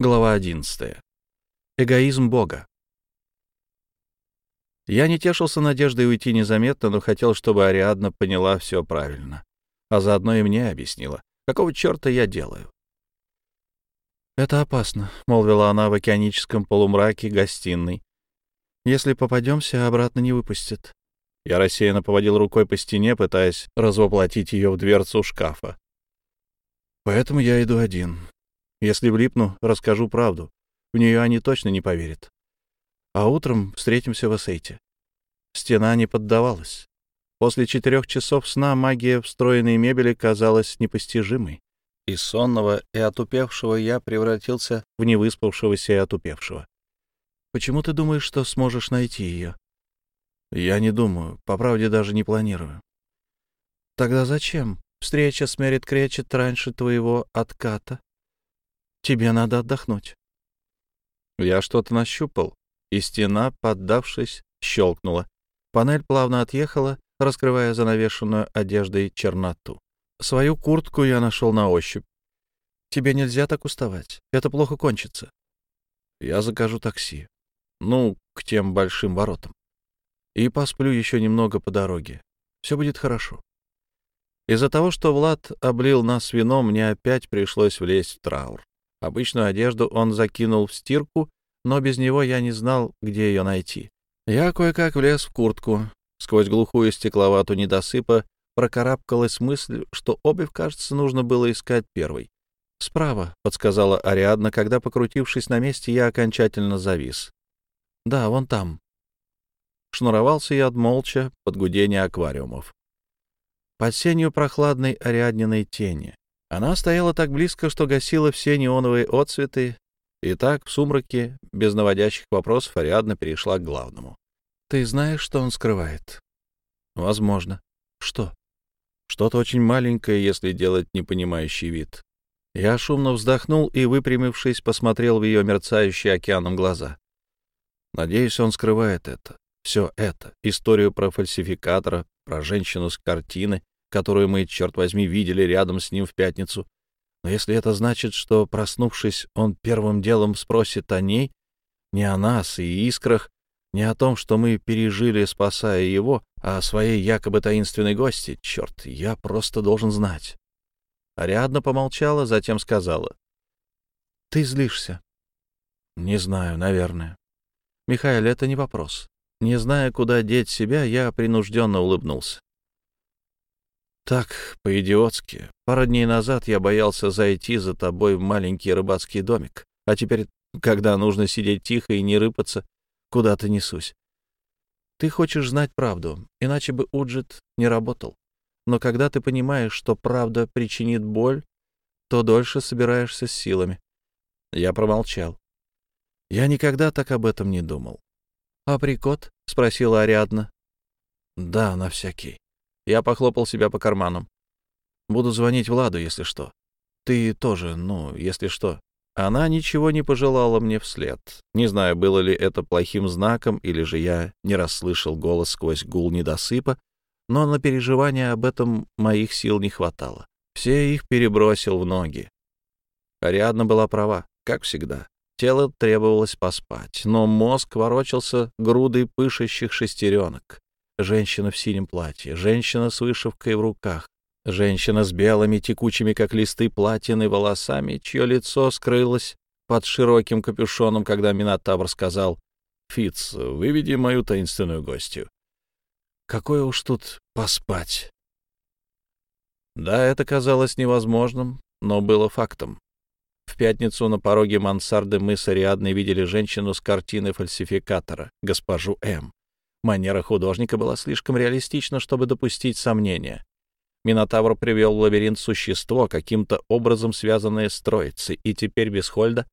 Глава 11. Эгоизм Бога. Я не тешился надеждой уйти незаметно, но хотел, чтобы Ариадна поняла все правильно, а заодно и мне объяснила, какого черта я делаю. «Это опасно», — молвила она в океаническом полумраке гостиной. «Если попадемся, обратно не выпустят». Я рассеянно поводил рукой по стене, пытаясь развоплотить ее в дверцу шкафа. «Поэтому я иду один. Если влипну, расскажу правду. В нее они точно не поверят. А утром встретимся в Эссейте. Стена не поддавалась. После четырех часов сна магия встроенной мебели казалась непостижимой. Из сонного и отупевшего я превратился в невыспавшегося и отупевшего. «Почему ты думаешь, что сможешь найти ее?» «Я не думаю. По правде, даже не планирую». «Тогда зачем? Встреча с Мерит Кречет раньше твоего отката. Тебе надо отдохнуть. Я что-то нащупал, и стена, поддавшись, щелкнула. Панель плавно отъехала, раскрывая занавешенную одеждой черноту. Свою куртку я нашел на ощупь. Тебе нельзя так уставать. Это плохо кончится. Я закажу такси. Ну, к тем большим воротам. И посплю еще немного по дороге. Все будет хорошо. Из-за того, что Влад облил нас вином, мне опять пришлось влезть в траур. Обычную одежду он закинул в стирку, но без него я не знал, где ее найти. Я кое-как влез в куртку. Сквозь глухую стекловату недосыпа прокарабкалась мысль, что обувь, кажется, нужно было искать первой. «Справа», — подсказала Ариадна, когда, покрутившись на месте, я окончательно завис. «Да, вон там». Шнуровался я молча под гудение аквариумов. Под сенью прохладной Ариадниной тени. Она стояла так близко, что гасила все неоновые отцветы, и так в сумраке, без наводящих вопросов, Ариадна перешла к главному. «Ты знаешь, что он скрывает?» «Возможно». «Что?» «Что-то очень маленькое, если делать непонимающий вид». Я шумно вздохнул и, выпрямившись, посмотрел в ее мерцающие океаном глаза. Надеюсь, он скрывает это. Все это. Историю про фальсификатора, про женщину с картины, которую мы, черт возьми, видели рядом с ним в пятницу. Но если это значит, что, проснувшись, он первым делом спросит о ней, не о нас и искрах, не о том, что мы пережили, спасая его, а о своей якобы таинственной гости, черт, я просто должен знать. Ариадна помолчала, затем сказала. — Ты злишься? — Не знаю, наверное. — Михаил, это не вопрос. Не зная, куда деть себя, я принужденно улыбнулся. Так, по-идиотски. Пару дней назад я боялся зайти за тобой в маленький рыбацкий домик, а теперь, когда нужно сидеть тихо и не рыпаться, куда-то несусь. Ты хочешь знать правду, иначе бы Уджит не работал. Но когда ты понимаешь, что правда причинит боль, то дольше собираешься с силами. Я промолчал. Я никогда так об этом не думал. «Априкот?» — спросила Ариадна. «Да, на всякий». Я похлопал себя по карманам. Буду звонить Владу, если что. Ты тоже, ну, если что. Она ничего не пожелала мне вслед. Не знаю, было ли это плохим знаком, или же я не расслышал голос сквозь гул недосыпа, но на переживания об этом моих сил не хватало. Все их перебросил в ноги. Ариадна была права, как всегда. Тело требовалось поспать, но мозг ворочался грудой пышащих шестеренок. Женщина в синем платье, женщина с вышивкой в руках, женщина с белыми, текучими, как листы платины, волосами, чье лицо скрылось под широким капюшоном, когда Минотавр сказал «Фиц, выведи мою таинственную гостью». Какое уж тут поспать. Да, это казалось невозможным, но было фактом. В пятницу на пороге мансарды мы с Ариадной видели женщину с картины фальсификатора, госпожу М. Манера художника была слишком реалистична, чтобы допустить сомнения. Минотавр привел в лабиринт существо, каким-то образом связанное с троицей, и теперь без Хольда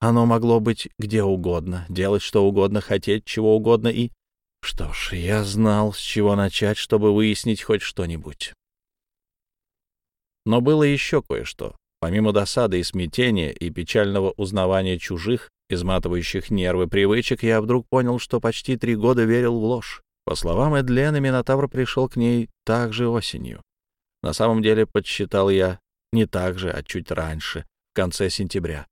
оно могло быть где угодно, делать что угодно, хотеть чего угодно и... Что ж, я знал, с чего начать, чтобы выяснить хоть что-нибудь. Но было еще кое-что. Помимо досады и смятения и печального узнавания чужих, изматывающих нервы привычек, я вдруг понял, что почти три года верил в ложь. По словам Эдлены, Минотавр пришел к ней так же осенью. На самом деле, подсчитал я, не так же, а чуть раньше, в конце сентября.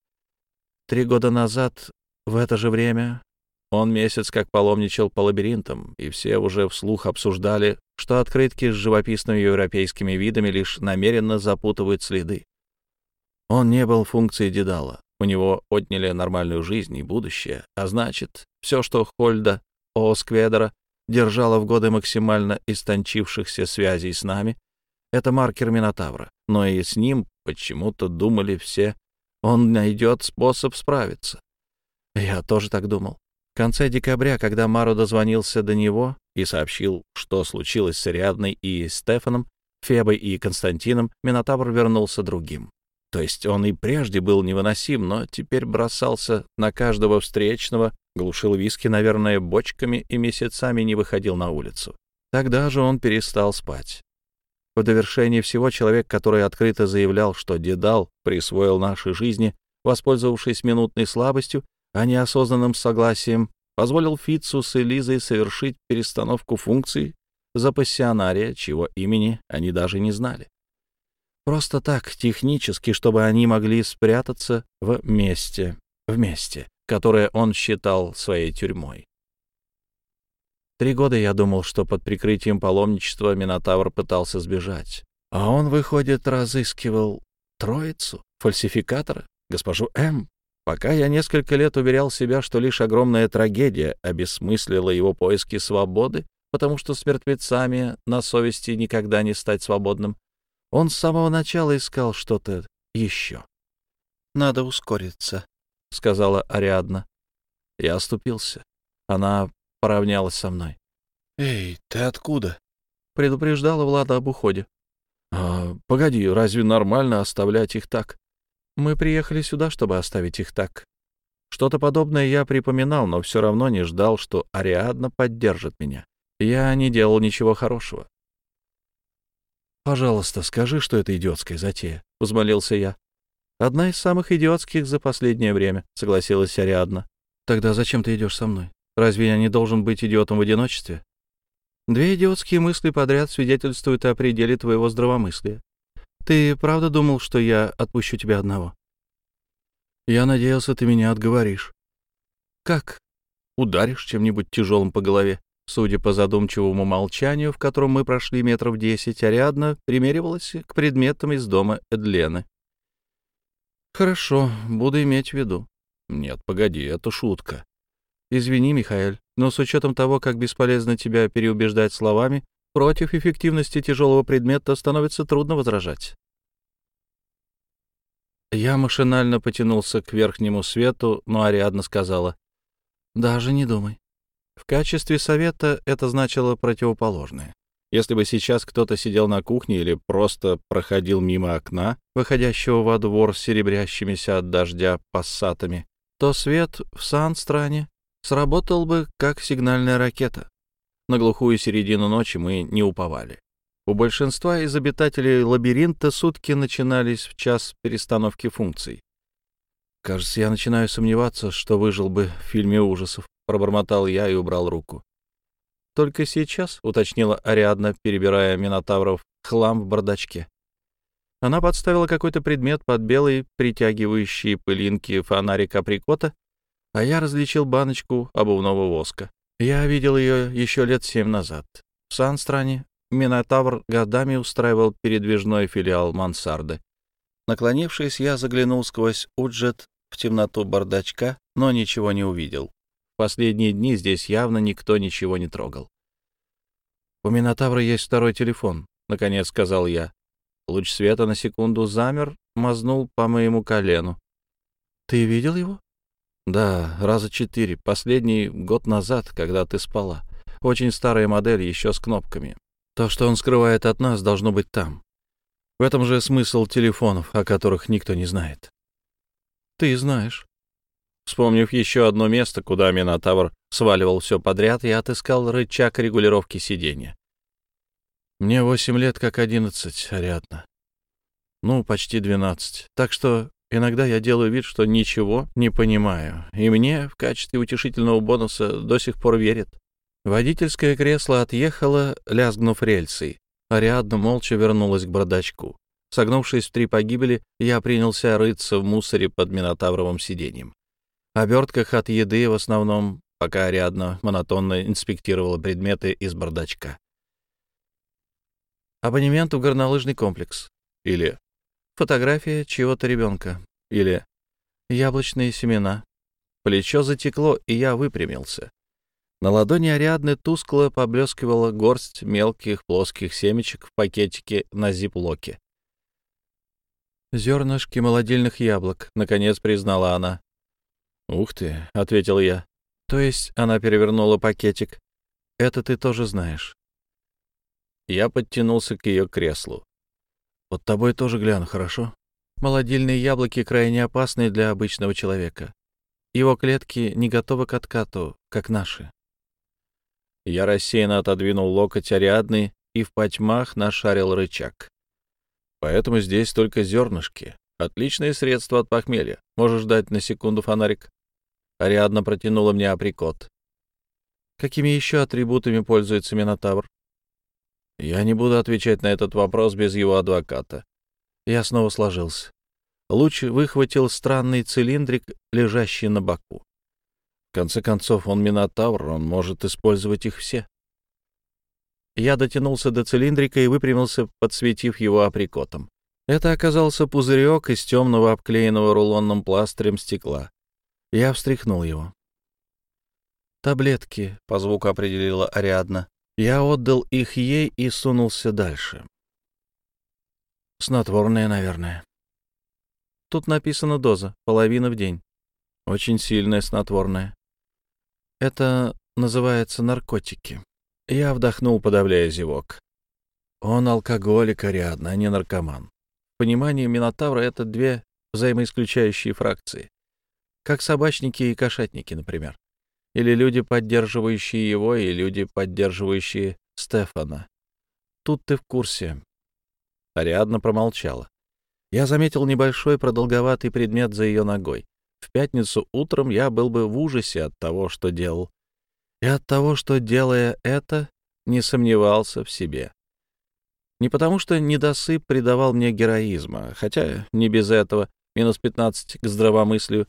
Три года назад, в это же время, он месяц как паломничал по лабиринтам, и все уже вслух обсуждали, что открытки с живописными европейскими видами лишь намеренно запутывают следы. Он не был функцией Дедала. У него отняли нормальную жизнь и будущее, а значит, все, что Хольда Оскведера держала в годы максимально истончившихся связей с нами, это маркер Минотавра. Но и с ним почему-то думали все, он найдет способ справиться. Я тоже так думал. В конце декабря, когда Маро дозвонился до него и сообщил, что случилось с Ариадной и Стефаном, Фебой и Константином, Минотавр вернулся другим. То есть он и прежде был невыносим, но теперь бросался на каждого встречного, глушил виски, наверное, бочками и месяцами не выходил на улицу. Тогда же он перестал спать. В довершение всего человек, который открыто заявлял, что Дедал присвоил нашей жизни, воспользовавшись минутной слабостью, а неосознанным согласием, позволил Фитцу с Элизой совершить перестановку функций за пассионария, чьего имени они даже не знали. Просто так, технически, чтобы они могли спрятаться в месте, в месте, которое он считал своей тюрьмой. Три года я думал, что под прикрытием паломничества Минотавр пытался сбежать. А он, выходит, разыскивал троицу, фальсификатора, госпожу М. Пока я несколько лет уверял себя, что лишь огромная трагедия обесмыслила его поиски свободы, потому что с мертвецами на совести никогда не стать свободным, он с самого начала искал что-то еще. «Надо ускориться», — сказала Ариадна. Я оступился. Она поравнялась со мной. «Эй, ты откуда?» — предупреждала Влада об уходе. «А, погоди, разве нормально оставлять их так?» «Мы приехали сюда, чтобы оставить их так». Что-то подобное я припоминал, но все равно не ждал, что Ариадна поддержит меня. Я не делал ничего хорошего. «Пожалуйста, скажи, что это идиотская затея», — взмолился я. «Одна из самых идиотских за последнее время», — согласилась Ариадна. «Тогда зачем ты идешь со мной? Разве я не должен быть идиотом в одиночестве?» «Две идиотские мысли подряд свидетельствуют о пределе твоего здравомыслия. Ты правда думал, что я отпущу тебя одного?» «Я надеялся, ты меня отговоришь». «Как?» «Ударишь чем-нибудь тяжелым по голове?» Судя по задумчивому молчанию, в котором мы прошли метров десять, Ариадна примеривалась к предметам из дома Эдлены. «Хорошо, буду иметь в виду». «Нет, погоди, это шутка». «Извини, Михаэль, но с учетом того, как бесполезно тебя переубеждать словами, против эффективности тяжелого предмета становится трудно возражать». Я машинально потянулся к верхнему свету, но Ариадна сказала, «Даже не думай. В качестве совета это значило противоположное. Если бы сейчас кто-то сидел на кухне или просто проходил мимо окна, выходящего во двор с серебрящимися от дождя пассатами, то свет в Сан-стране сработал бы как сигнальная ракета. На глухую середину ночи мы не уповали. У большинства из обитателей лабиринта сутки начинались в час перестановки функций. Кажется, я начинаю сомневаться, что выжил бы в фильме ужасов пробормотал я и убрал руку. «Только сейчас», — уточнила Ариадна, перебирая Минотавров хлам в бардачке. Она подставила какой-то предмет под белый, притягивающий пылинки фонарик априкота, а я различил баночку обувного воска. Я видел ее еще лет семь назад. В Санстране Минотавр годами устраивал передвижной филиал мансарды. Наклонившись, я заглянул сквозь уджет в темноту бардачка, но ничего не увидел. Последние дни здесь явно никто ничего не трогал. «У Минотавра есть второй телефон», — наконец сказал я. Луч света на секунду замер, мазнул по моему колену. «Ты видел его?» «Да, раза четыре. Последний год назад, когда ты спала. Очень старая модель, еще с кнопками. То, что он скрывает от нас, должно быть там. В этом же смысл телефонов, о которых никто не знает». «Ты знаешь». Вспомнив еще одно место, куда Минотавр сваливал все подряд, я отыскал рычаг регулировки сиденья. Мне восемь лет, как одиннадцать, Ариадна. Ну, почти двенадцать. Так что иногда я делаю вид, что ничего не понимаю. И мне в качестве утешительного бонуса до сих пор верят. Водительское кресло отъехало, лязгнув рельсой. Ариадна молча вернулась к бардачку. Согнувшись в три погибели, я принялся рыться в мусоре под Минотавровым сиденьем. Обертках от еды в основном, пока Ариадна монотонно инспектировала предметы из бардачка. Абонемент в горнолыжный комплекс. Или фотография чьего-то ребенка. Или яблочные семена. Плечо затекло, и я выпрямился. На ладони Ариадны тускло поблескивала горсть мелких плоских семечек в пакетике на зиплоке. «Зернышки молодильных яблок», — наконец признала она. «Ух ты», — ответил я. «То есть она перевернула пакетик. Это ты тоже знаешь». Я подтянулся к ее креслу. «Под тобой тоже гляну, хорошо?» Молодильные яблоки крайне опасны для обычного человека. Его клетки не готовы к откату, как наши. Я рассеянно отодвинул локоть Ариадны и в потьмах нашарил рычаг. Поэтому здесь только зернышки. Отличное средство от похмелья. Можешь дать на секунду фонарик? Ариадна протянула мне априкот. Какими еще атрибутами пользуется Минотавр? Я не буду отвечать на этот вопрос без его адвоката. Я снова сложился. Луч выхватил странный цилиндрик, лежащий на боку. В конце концов, он Минотавр, он может использовать их все. Я дотянулся до цилиндрика и выпрямился, подсветив его априкотом. Это оказался пузырек из темного, обклеенного рулонным пластырем стекла. Я встряхнул его. «Таблетки», — по звуку определила Ариадна. Я отдал их ей и сунулся дальше. Снотворное, наверное. Тут написана доза, половина в день. Очень сильное снотворное. Это называется наркотики. Я вдохнул, подавляя зевок. Он алкоголик, Ариадна, а не наркоман. В понимании Минотавра это две взаимоисключающие фракции. Как собачники и кошатники, например. Или люди, поддерживающие его, и люди, поддерживающие Стефана. Тут ты в курсе. Ариадна промолчала. Я заметил небольшой продолговатый предмет за ее ногой. В пятницу утром я был бы в ужасе от того, что делал и от того, что, делая это, не сомневался в себе. Не потому, что недосып придавал мне героизма, хотя не без этого, минус 15 к здравомыслию.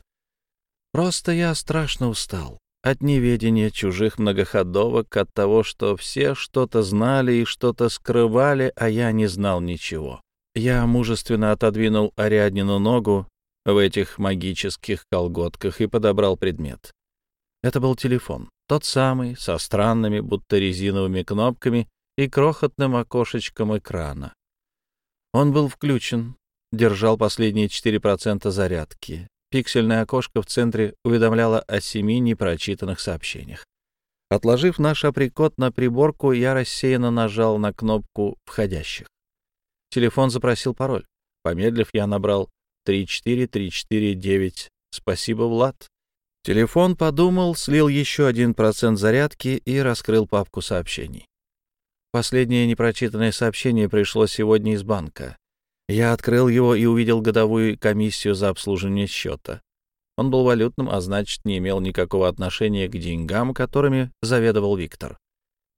Просто я страшно устал от неведения чужих многоходовок, от того, что все что-то знали и что-то скрывали, а я не знал ничего. Я мужественно отодвинул Ариаднину ногу в этих магических колготках и подобрал предмет. Это был телефон. Тот самый, со странными, будто резиновыми кнопками и крохотным окошечком экрана. Он был включен, держал последние 4% зарядки. Пиксельное окошко в центре уведомляло о семи непрочитанных сообщениях. Отложив наш априкот на приборку, я рассеянно нажал на кнопку «Входящих». Телефон запросил пароль. Помедлив, я набрал 34349. Спасибо, Влад. Телефон подумал, слил еще один процент зарядки и раскрыл папку сообщений. Последнее непрочитанное сообщение пришло сегодня из банка. Я открыл его и увидел годовую комиссию за обслуживание счета. Он был валютным, а значит, не имел никакого отношения к деньгам, которыми заведовал Виктор.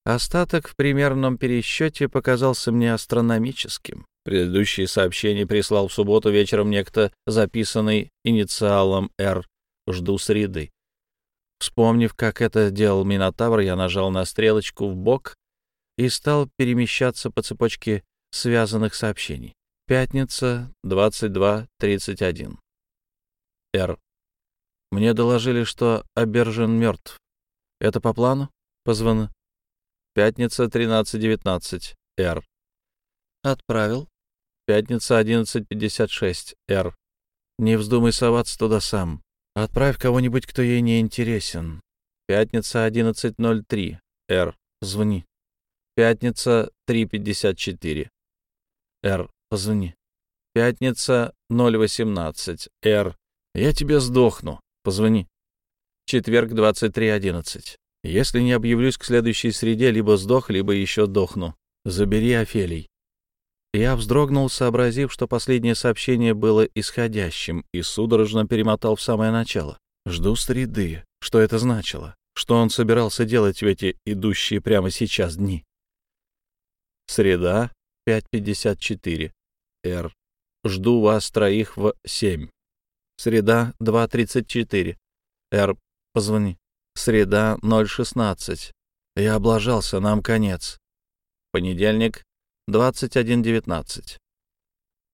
Остаток в примерном пересчете показался мне астрономическим. Предыдущее сообщение прислал в субботу вечером некто, записанный инициалом «Р», жду среды. Вспомнив, как это делал Минотавр, я нажал на стрелочку в бок и стал перемещаться по цепочке связанных сообщений. Пятница, 22.31. Р. Мне доложили, что Абержин мертв. Это по плану? Позвон. Пятница, 13.19. Р. Отправил. Пятница, 11.56. Р. Не вздумай соваться туда сам. Отправь кого-нибудь, кто ей не интересен. Пятница 11.03. Р. Звони. Пятница 3.54. Р. Позвони. Пятница 0.18. Р. Я тебе сдохну. Позвони. Четверг 23.11. Если не объявлюсь к следующей среде, либо сдох, либо еще дохну. Забери Офелий. Я вздрогнул, сообразив, что последнее сообщение было исходящим, и судорожно перемотал в самое начало. «Жду среды». Что это значило? Что он собирался делать в эти идущие прямо сейчас дни? Среда, 5.54. Р. Жду вас троих в 7. Среда, 2.34. Р, позвони. Среда, 0.16. Я облажался, нам конец. Понедельник, 21.19.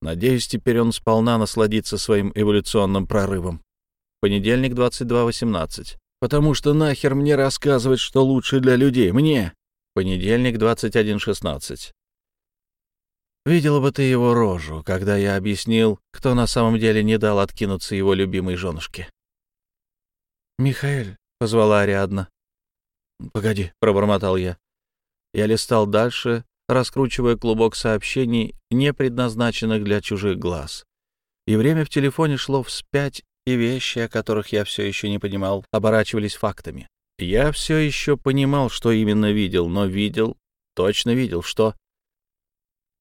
Надеюсь, теперь он сполна насладится своим эволюционным прорывом. Понедельник, 22.18. Потому что нахер мне рассказывать, что лучше для людей? Мне! Понедельник, 21.16. Видела бы ты его рожу, когда я объяснил, кто на самом деле не дал откинуться его любимой женушке. «Михаэль», — позвала Ариадна. «Погоди», — пробормотал я. Я листал дальше, раскручивая клубок сообщений, не предназначенных для чужих глаз. И время в телефоне шло вспять, и вещи, о которых я все еще не понимал, оборачивались фактами. Я все еще понимал, что именно видел, но видел, точно видел, что...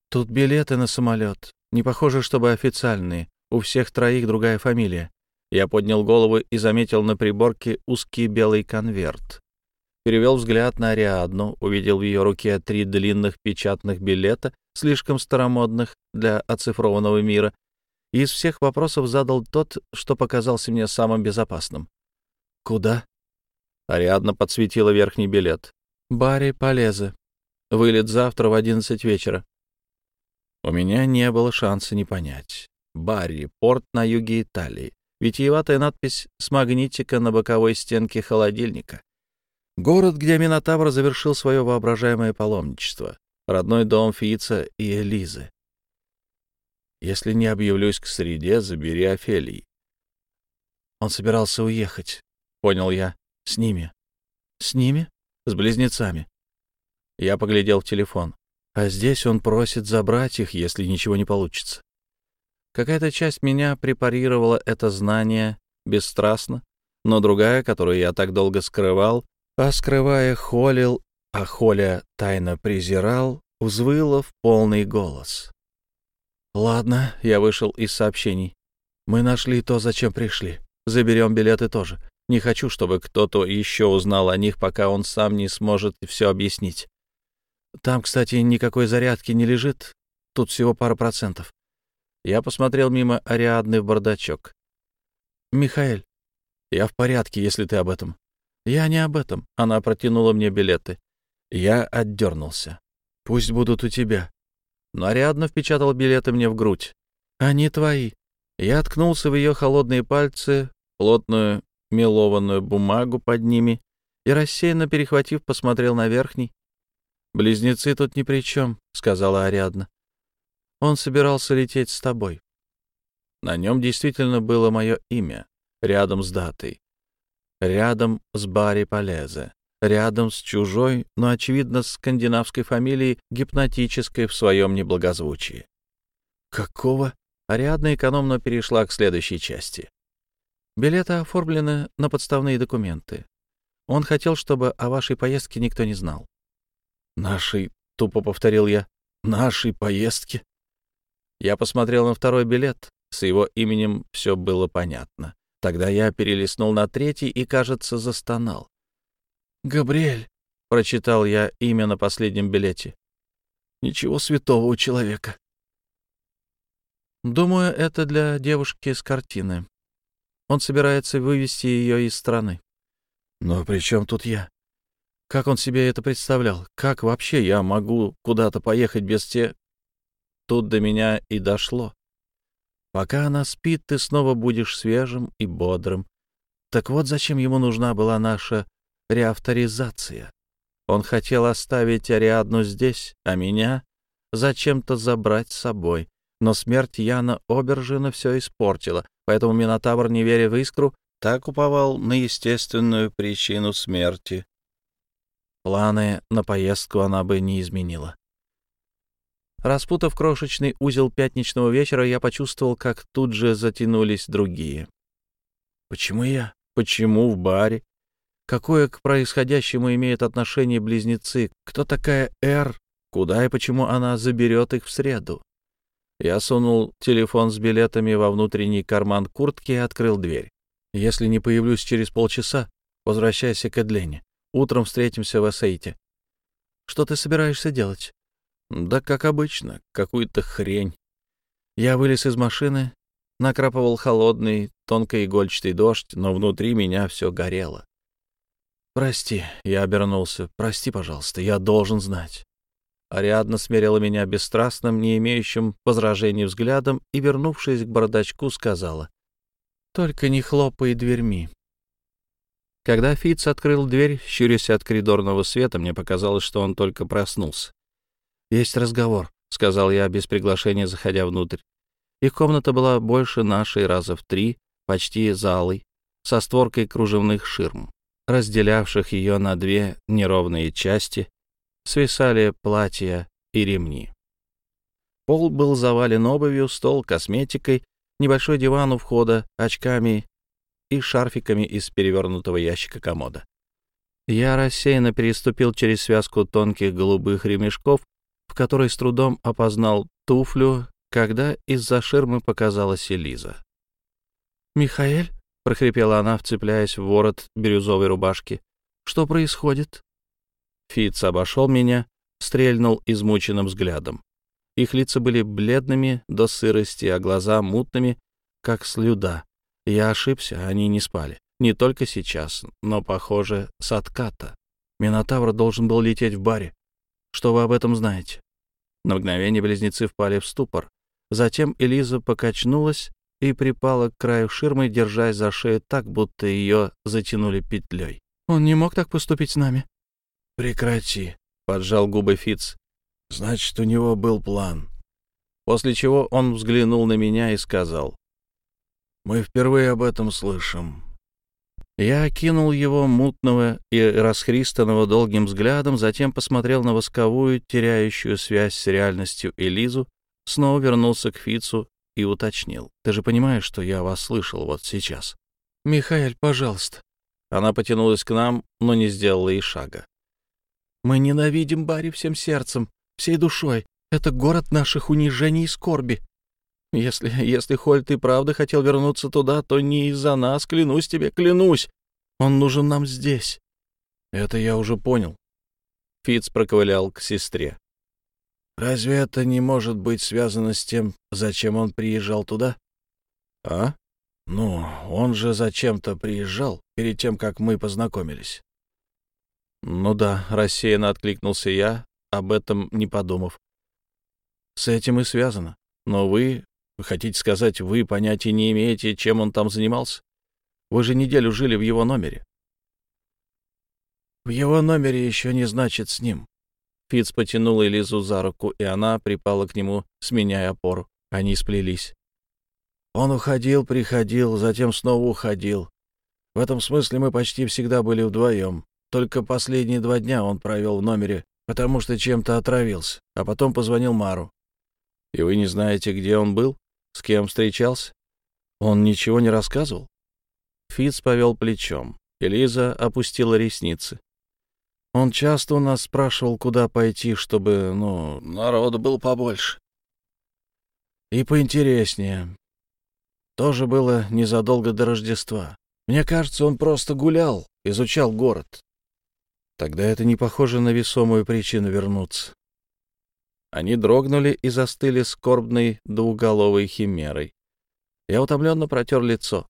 Тут билеты на самолет. Не похоже, чтобы официальные. У всех троих другая фамилия. Я поднял голову и заметил на приборке узкий белый конверт. Перевел взгляд на Ариадну, увидел в ее руке три длинных печатных билета, слишком старомодных для оцифрованного мира, и из всех вопросов задал тот, что показался мне самым безопасным. «Куда?» Ариадна подсветила верхний билет. «Барри Полезе. Вылет завтра в одиннадцать вечера». У меня не было шанса не понять. Барри, порт на юге Италии. Витиеватая надпись с магнитика на боковой стенке холодильника. Город, где Минотавр завершил свое воображаемое паломничество. Родной дом Фица и Элизы. Если не объявлюсь к среде, забери Офелий. Он собирался уехать, понял я, с ними. С ними? С близнецами. Я поглядел в телефон. А здесь он просит забрать их, если ничего не получится. Какая-то часть меня препарировала это знание бесстрастно, но другая, которую я так долго скрывал, а скрывая холил, а холя тайно презирал, взвыла в полный голос. «Ладно», — я вышел из сообщений. «Мы нашли то, зачем пришли. Заберем билеты тоже. Не хочу, чтобы кто-то еще узнал о них, пока он сам не сможет все объяснить. Там, кстати, никакой зарядки не лежит. Тут всего пара процентов». Я посмотрел мимо Ариадны в бардачок. «Михаэль, я в порядке, если ты об этом». «Я не об этом». Она протянула мне билеты. Я отдернулся. «Пусть будут у тебя но Ариадна впечатал билеты мне в грудь. «Они твои». Я ткнулся в ее холодные пальцы, плотную мелованную бумагу под ними и, рассеянно перехватив, посмотрел на верхний. «Близнецы тут ни при чем», — сказала Ариадна. «Он собирался лететь с тобой». На нем действительно было мое имя, рядом с датой. Рядом с Барри Полезе рядом с чужой, но, очевидно, скандинавской фамилией, гипнотической в своем неблагозвучии. «Какого?» Ариадна экономно перешла к следующей части. «Билеты оформлены на подставные документы. Он хотел, чтобы о вашей поездке никто не знал». «Нашей», — тупо повторил я, — «нашей поездке». Я посмотрел на второй билет. С его именем все было понятно. Тогда я перелистнул на третий и, кажется, застонал. «Габриэль», — прочитал я имя на последнем билете. «Ничего святого у человека». Думаю, это для девушки с картины. Он собирается вывести ее из страны. Но при чем тут я? Как он себе это представлял? Как вообще я могу куда-то поехать без те... Тут до меня и дошло. Пока она спит, ты снова будешь свежим и бодрым. Так вот зачем ему нужна была наша реавторизация. Он хотел оставить Ариадну здесь, а меня зачем-то забрать с собой. Но смерть Яна Обержина все испортила, поэтому Минотавр, не веря в искру, так уповал на естественную причину смерти. Планы на поездку она бы не изменила. Распутав крошечный узел пятничного вечера, я почувствовал, как тут же затянулись другие. Почему я? Почему в баре? Какое к происходящему имеют отношение близнецы? Кто такая Эр? Куда и почему она заберет их в среду? Я сунул телефон с билетами во внутренний карман куртки и открыл дверь. Если не появлюсь через полчаса, возвращайся к Эдлене. Утром встретимся в Эссейте. Что ты собираешься делать? Да, как обычно, какую-то хрень. Я вылез из машины Накрапывал холодный, тонкоигольчатый дождь, но внутри меня все горело. «Прости», — я обернулся, — «прости, пожалуйста, я должен знать». Ариадна смерила меня бесстрастным, не имеющим возражений взглядом и, вернувшись к бардачку, сказала, «Только не хлопай дверьми». Когда Фиц открыл дверь, щурясь от коридорного света, мне показалось, что он только проснулся. «Есть разговор», — сказал я без приглашения, заходя внутрь. Их комната была больше нашей раза в три, почти залой, со створкой кружевных ширм разделявших ее на две неровные части, свисали платья и ремни. Пол был завален обувью, стол косметикой, небольшой диван у входа, очками и шарфиками из перевернутого ящика комода. Я рассеянно переступил через связку тонких голубых ремешков, в которой с трудом опознал туфлю, когда из-за ширмы показалась Элиза. «Михаэль?» прохрипела она, вцепляясь в ворот бирюзовой рубашки. «Что происходит?» Фиц обошел меня, стрельнул измученным взглядом. Их лица были бледными до сырости, а глаза мутными, как слюда. Я ошибся, они не спали. Не только сейчас, но, похоже, с отката. Минотавр должен был лететь в баре. Что вы об этом знаете? На мгновение близнецы впали в ступор. Затем Элиза покачнулась и припала к краю ширмы, держась за шею так, будто ее затянули петлей. «Он не мог так поступить с нами?» «Прекрати», — поджал губы Фиц. «Значит, у него был план». После чего он взглянул на меня и сказал. «Мы впервые об этом слышим». Я окинул его мутного и расхристанного долгим взглядом, затем посмотрел на восковую, теряющую связь с реальностью Элизу, снова вернулся к Фицу и уточнил. «Ты же понимаешь, что я вас слышал вот сейчас?» «Михаэль, пожалуйста». Она потянулась к нам, но не сделала и шага. «Мы ненавидим Барри всем сердцем, всей душой. Это город наших унижений и скорби. Если, если Хольт и правда хотел вернуться туда, то не из-за нас, клянусь тебе, клянусь. Он нужен нам здесь». «Это я уже понял». Фиц проковылял к сестре. Разве это не может быть связано с тем, зачем он приезжал туда? А? Ну, он же зачем-то приезжал перед тем, как мы познакомились. Ну да, рассеянно откликнулся я, об этом не подумав. С этим и связано. Но вы, вы хотите сказать, вы понятия не имеете, чем он там занимался? Вы же неделю жили в его номере. В его номере еще не значит с ним. Фиц потянул Элизу за руку, и она припала к нему, сменяя опору. Они сплелись. Он уходил, приходил, затем снова уходил. В этом смысле мы почти всегда были вдвоем. Только последние два дня он провел в номере, потому что чем-то отравился, а потом позвонил Мару. «И вы не знаете, где он был? С кем встречался? Он ничего не рассказывал?» Фиц повел плечом. Элиза опустила ресницы. Он часто у нас спрашивал, куда пойти, чтобы, ну, народу было побольше. И поинтереснее. Тоже было незадолго до Рождества. Мне кажется, он просто гулял, изучал город. Тогда это не похоже на весомую причину вернуться. Они дрогнули и застыли скорбной двуголовой химерой. Я утомленно протер лицо.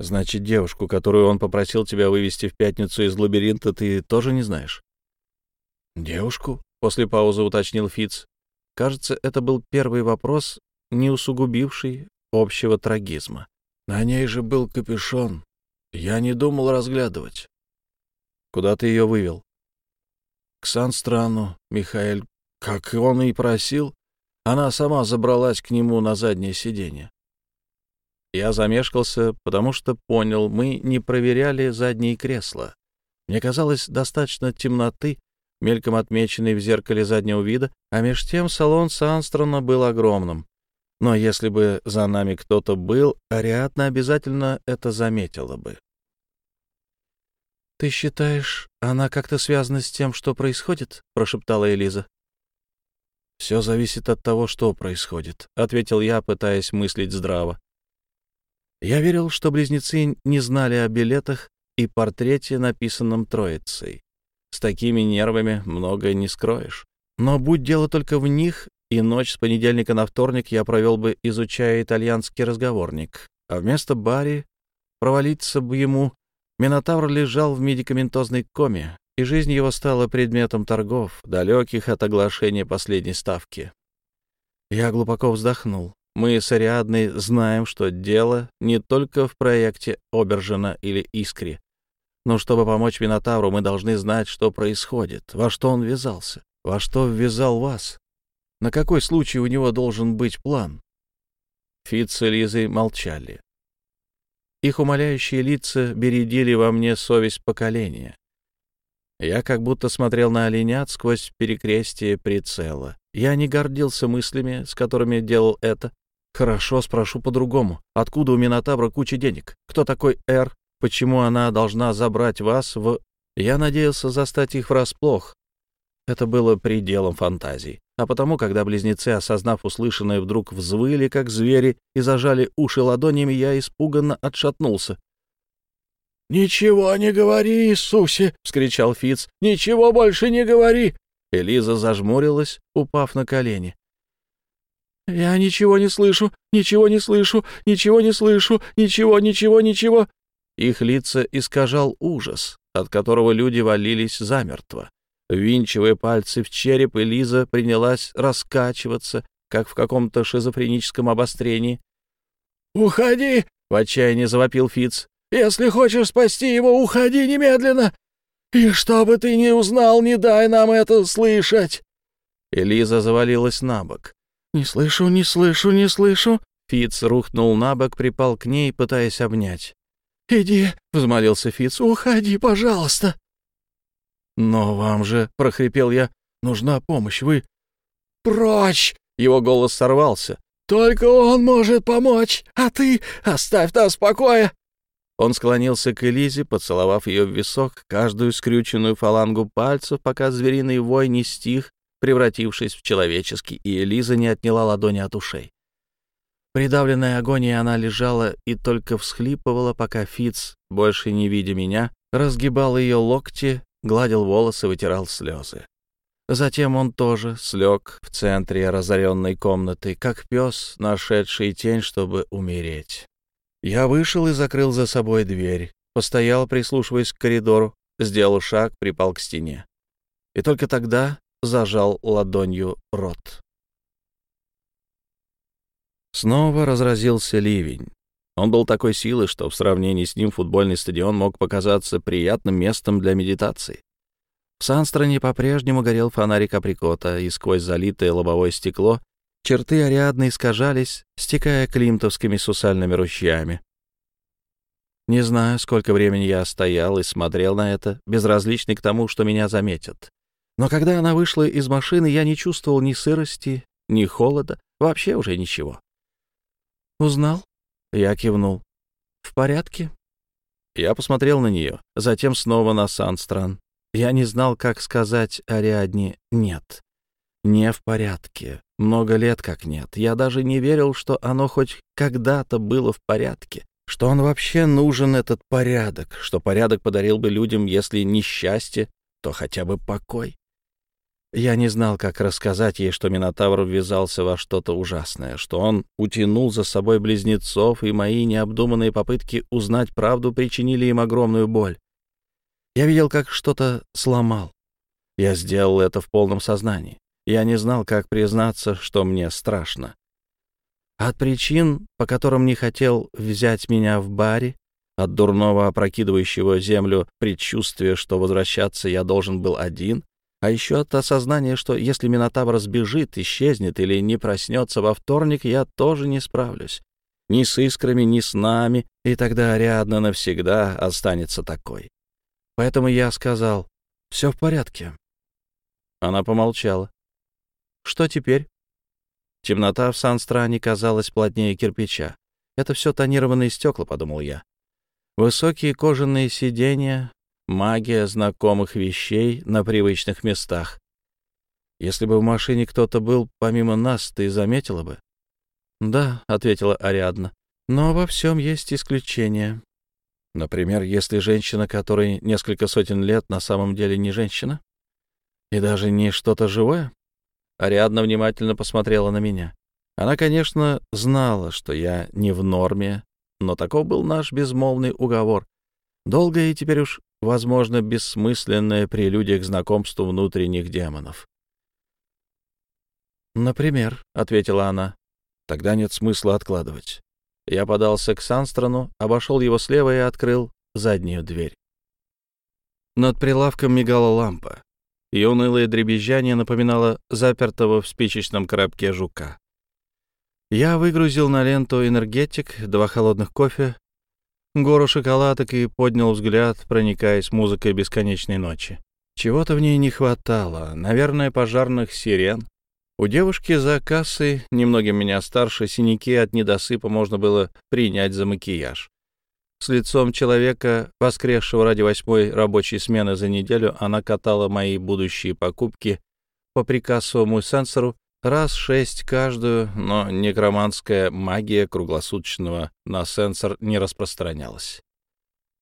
Значит, девушку, которую он попросил тебя вывести в пятницу из лабиринта, ты тоже не знаешь? Девушку? После паузы уточнил Фиц. Кажется, это был первый вопрос, не усугубивший общего трагизма. На ней же был капюшон. Я не думал разглядывать. Куда ты ее вывел? К Санстрану, Михаил, как он и просил. Она сама забралась к нему на заднее сиденье. Я замешкался, потому что понял, мы не проверяли задние кресла. Мне казалось, достаточно темноты, мельком отмеченной в зеркале заднего вида, а меж тем салон Санстрона был огромным. Но если бы за нами кто-то был, Ариадна обязательно это заметила бы. «Ты считаешь, она как-то связана с тем, что происходит?» — прошептала Элиза. «Все зависит от того, что происходит», — ответил я, пытаясь мыслить здраво. Я верил, что близнецы не знали о билетах и портрете, написанном Троицей. С такими нервами многое не скроешь. Но будь дело только в них, и ночь с понедельника на вторник я провел бы, изучая итальянский разговорник. А вместо Барри провалиться бы ему, Минотавр лежал в медикаментозной коме, и жизнь его стала предметом торгов, далеких от оглашения последней ставки. Я глубоко вздохнул. Мы с Ариадной знаем, что дело не только в проекте Обержина или Искре. Но чтобы помочь Минотавру, мы должны знать, что происходит, во что он ввязался, во что ввязал вас. На какой случай у него должен быть план? Фитц и Лизы молчали. Их умоляющие лица бередили во мне совесть поколения. Я как будто смотрел на оленят сквозь перекрестие прицела. Я не гордился мыслями, с которыми делал это. Хорошо, спрошу по-другому. Откуда у Минотавра куча денег? Кто такой Эр? Почему она должна забрать вас в... Я надеялся застать их врасплох. Это было пределом фантазий. А потому, когда близнецы, осознав услышанное, вдруг взвыли, как звери, и зажали уши ладонями, я испуганно отшатнулся. «Ничего не говори, Иисусе!» — вскричал Фиц. «Ничего больше не говори!» Элиза зажмурилась, упав на колени. «Я ничего не слышу, ничего не слышу, ничего не слышу, ничего, ничего, ничего!» Их лица искажал ужас, от которого люди валились замертво. Винчивая пальцы в череп, Элиза принялась раскачиваться, как в каком-то шизофреническом обострении. «Уходи!» — в отчаянии завопил Фиц. Если хочешь спасти его, уходи немедленно. И чтобы ты не узнал, не дай нам это слышать. Элиза завалилась на бок. «Не слышу, не слышу, не слышу». Фиц рухнул на бок, припал к ней, пытаясь обнять. «Иди», — взмолился Фиц, — «уходи, пожалуйста». «Но вам же», — прохрипел я, — «нужна помощь, вы...» «Прочь!» — его голос сорвался. «Только он может помочь, а ты оставь нас в покое!» Он склонился к Элизе, поцеловав ее в висок, каждую скрюченную фалангу пальцев, пока звериный вой не стих, превратившись в человеческий, и Элиза не отняла ладони от ушей. Придавленная агонией она лежала и только всхлипывала, пока Фиц, больше не видя меня, разгибал ее локти, гладил волосы, вытирал слезы. Затем он тоже слег в центре разоренной комнаты, как пес, нашедший тень, чтобы умереть. Я вышел и закрыл за собой дверь, постоял, прислушиваясь к коридору, сделал шаг, припал к стене. И только тогда зажал ладонью рот. Снова разразился ливень. Он был такой силы, что в сравнении с ним футбольный стадион мог показаться приятным местом для медитации. В Санстроне по-прежнему горел фонарик априкота, и сквозь залитое лобовое стекло Черты Ариадны искажались, стекая климтовскими сусальными ручьями. Не знаю, сколько времени я стоял и смотрел на это, безразличный к тому, что меня заметят. Но когда она вышла из машины, я не чувствовал ни сырости, ни холода, вообще уже ничего. «Узнал?» — я кивнул. «В порядке?» Я посмотрел на нее, затем снова на Санстран. Я не знал, как сказать Ариадне «нет». Не в порядке. Много лет как нет. Я даже не верил, что оно хоть когда-то было в порядке. Что он вообще нужен, этот порядок. Что порядок подарил бы людям, если не счастье, то хотя бы покой. Я не знал, как рассказать ей, что Минотавр ввязался во что-то ужасное, что он утянул за собой близнецов, и мои необдуманные попытки узнать правду причинили им огромную боль. Я видел, как что-то сломал. Я сделал это в полном сознании. Я не знал, как признаться, что мне страшно. От причин, по которым не хотел взять меня в баре, от дурного опрокидывающего землю предчувствия, что возвращаться я должен был один, а еще от осознания, что если Минотавр сбежит, исчезнет или не проснется во вторник, я тоже не справлюсь. Ни с искрами, ни с нами, и тогда Ариадна навсегда останется такой. Поэтому я сказал, «Все в порядке». Она помолчала. Что теперь? Темнота в Сан-Стране казалась плотнее кирпича. Это все тонированные стекла, подумал я. Высокие кожаные сиденья, магия знакомых вещей на привычных местах. Если бы в машине кто-то был помимо нас, ты заметила бы? Да, ответила Ариадна. Но во всем есть исключения. Например, если женщина, которой несколько сотен лет, на самом деле не женщина? И даже не что-то живое? Ариадна внимательно посмотрела на меня. Она, конечно, знала, что я не в норме, но таков был наш безмолвный уговор. Долгое и теперь уж, возможно, бессмысленное прелюдия к знакомству внутренних демонов. «Например», — ответила она, — «тогда нет смысла откладывать». Я подался к Санстрону, обошел его слева и открыл заднюю дверь. Над прилавком мигала лампа. Ее унылое дребезжание напоминало запертого в спичечном коробке жука. Я выгрузил на ленту энергетик, два холодных кофе, гору шоколадок и поднял взгляд, проникаясь музыкой бесконечной ночи. Чего-то в ней не хватало, наверное, пожарных сирен. У девушки за кассой, немногим меня старше, синяки от недосыпа можно было принять за макияж. С лицом человека, воскресшего ради восьмой рабочей смены за неделю, она катала мои будущие покупки по прикассовому сенсору раз шесть каждую, но некроманская магия круглосуточного на сенсор не распространялась.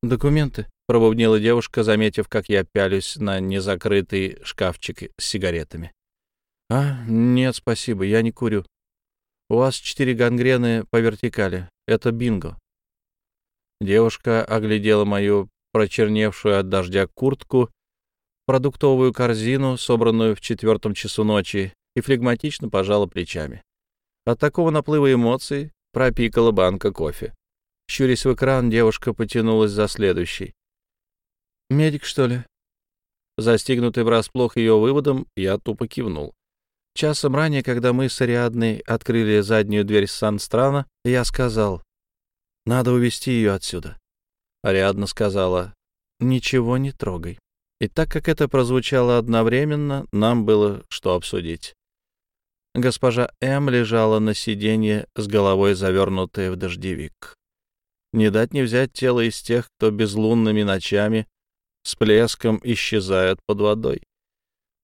«Документы», — пробубнила девушка, заметив, как я пялюсь на незакрытый шкафчик с сигаретами. «А, нет, спасибо, я не курю. У вас четыре гангрены по вертикали. Это бинго». Девушка оглядела мою прочерневшую от дождя куртку, продуктовую корзину, собранную в четвертом часу ночи, и флегматично пожала плечами. От такого наплыва эмоций пропикала банка кофе. Щурясь в экран, девушка потянулась за следующей. «Медик, что ли?» Застигнутый врасплох ее выводом, я тупо кивнул. Часом ранее, когда мы с Ариадной открыли заднюю дверь Сан-Страна, я сказал, надо увести ее отсюда. Ариадна сказала, «Ничего не трогай». И так как это прозвучало одновременно, нам было что обсудить. Госпожа М. лежала на сиденье с головой завернутой в дождевик. Не дать не взять тело из тех, кто безлунными ночами с плеском исчезает под водой.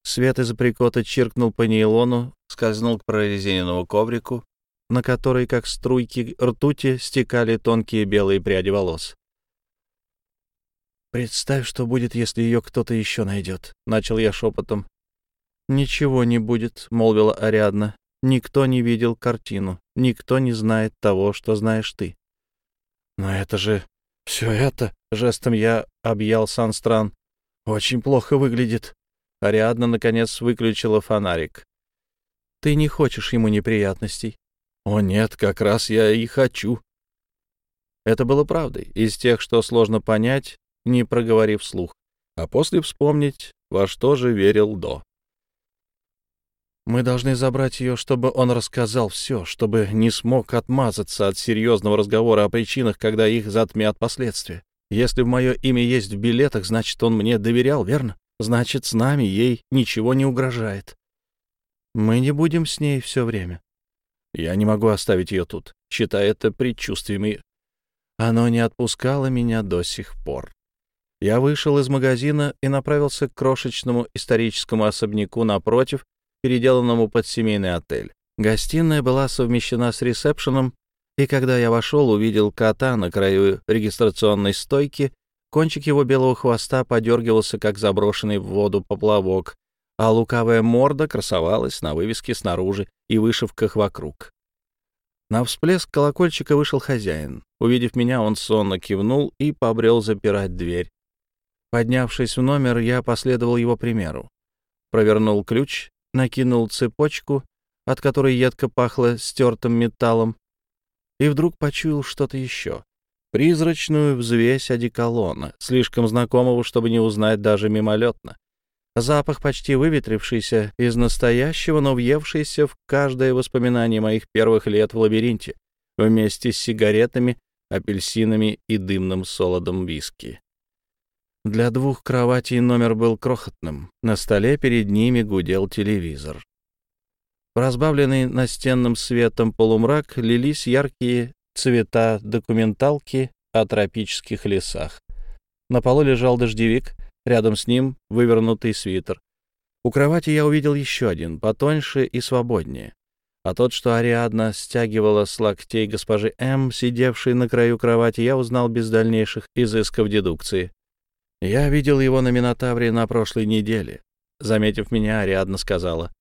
Свет из априкота чиркнул по нейлону, скользнул к прорезиненному коврику, на которой, как струйки ртути, стекали тонкие белые пряди волос. «Представь, что будет, если ее кто-то еще найдет», — начал я шепотом. «Ничего не будет», — молвила Ариадна. «Никто не видел картину, никто не знает того, что знаешь ты». «Но это же... все это...» — жестом я объял Санстран. «Очень плохо выглядит». Ариадна, наконец, выключила фонарик. «Ты не хочешь ему неприятностей. О нет, как раз я и хочу. Это было правдой, из тех, что сложно понять, не проговорив вслух, а после вспомнить, во что же верил до. Мы должны забрать ее, чтобы он рассказал все, чтобы не смог отмазаться от серьезного разговора о причинах, когда их затмят последствия. Если в мое имя есть в билетах, значит, он мне доверял, верно? Значит, с нами ей ничего не угрожает. Мы не будем с ней все время. Я не могу оставить ее тут, считая это предчувствием, и оно не отпускало меня до сих пор. Я вышел из магазина и направился к крошечному историческому особняку напротив, переделанному под семейный отель. Гостиная была совмещена с ресепшеном, и когда я вошел, увидел кота на краю регистрационной стойки, кончик его белого хвоста подергивался, как заброшенный в воду поплавок, а лукавая морда красовалась на вывеске снаружи и вышивках вокруг. На всплеск колокольчика вышел хозяин. Увидев меня, он сонно кивнул и побрел запирать дверь. Поднявшись в номер, я последовал его примеру. Провернул ключ, накинул цепочку, от которой едко пахло стертым металлом, и вдруг почуял что-то еще. Призрачную взвесь одеколона, слишком знакомого, чтобы не узнать даже мимолетно. Запах, почти выветрившийся из настоящего, но въевшийся в каждое воспоминание моих первых лет в лабиринте, вместе с сигаретами, апельсинами и дымным солодом виски. Для двух кроватей номер был крохотным. На столе перед ними гудел телевизор. В разбавленный настенным светом полумрак лились яркие цвета документалки о тропических лесах. На полу лежал дождевик, Рядом с ним вывернутый свитер. У кровати я увидел еще один, потоньше и свободнее. А тот, что Ариадна стягивала с локтей госпожи М., сидевшей на краю кровати, я узнал без дальнейших изысков дедукции. Я видел его на Минотавре на прошлой неделе. Заметив меня, Ариадна сказала.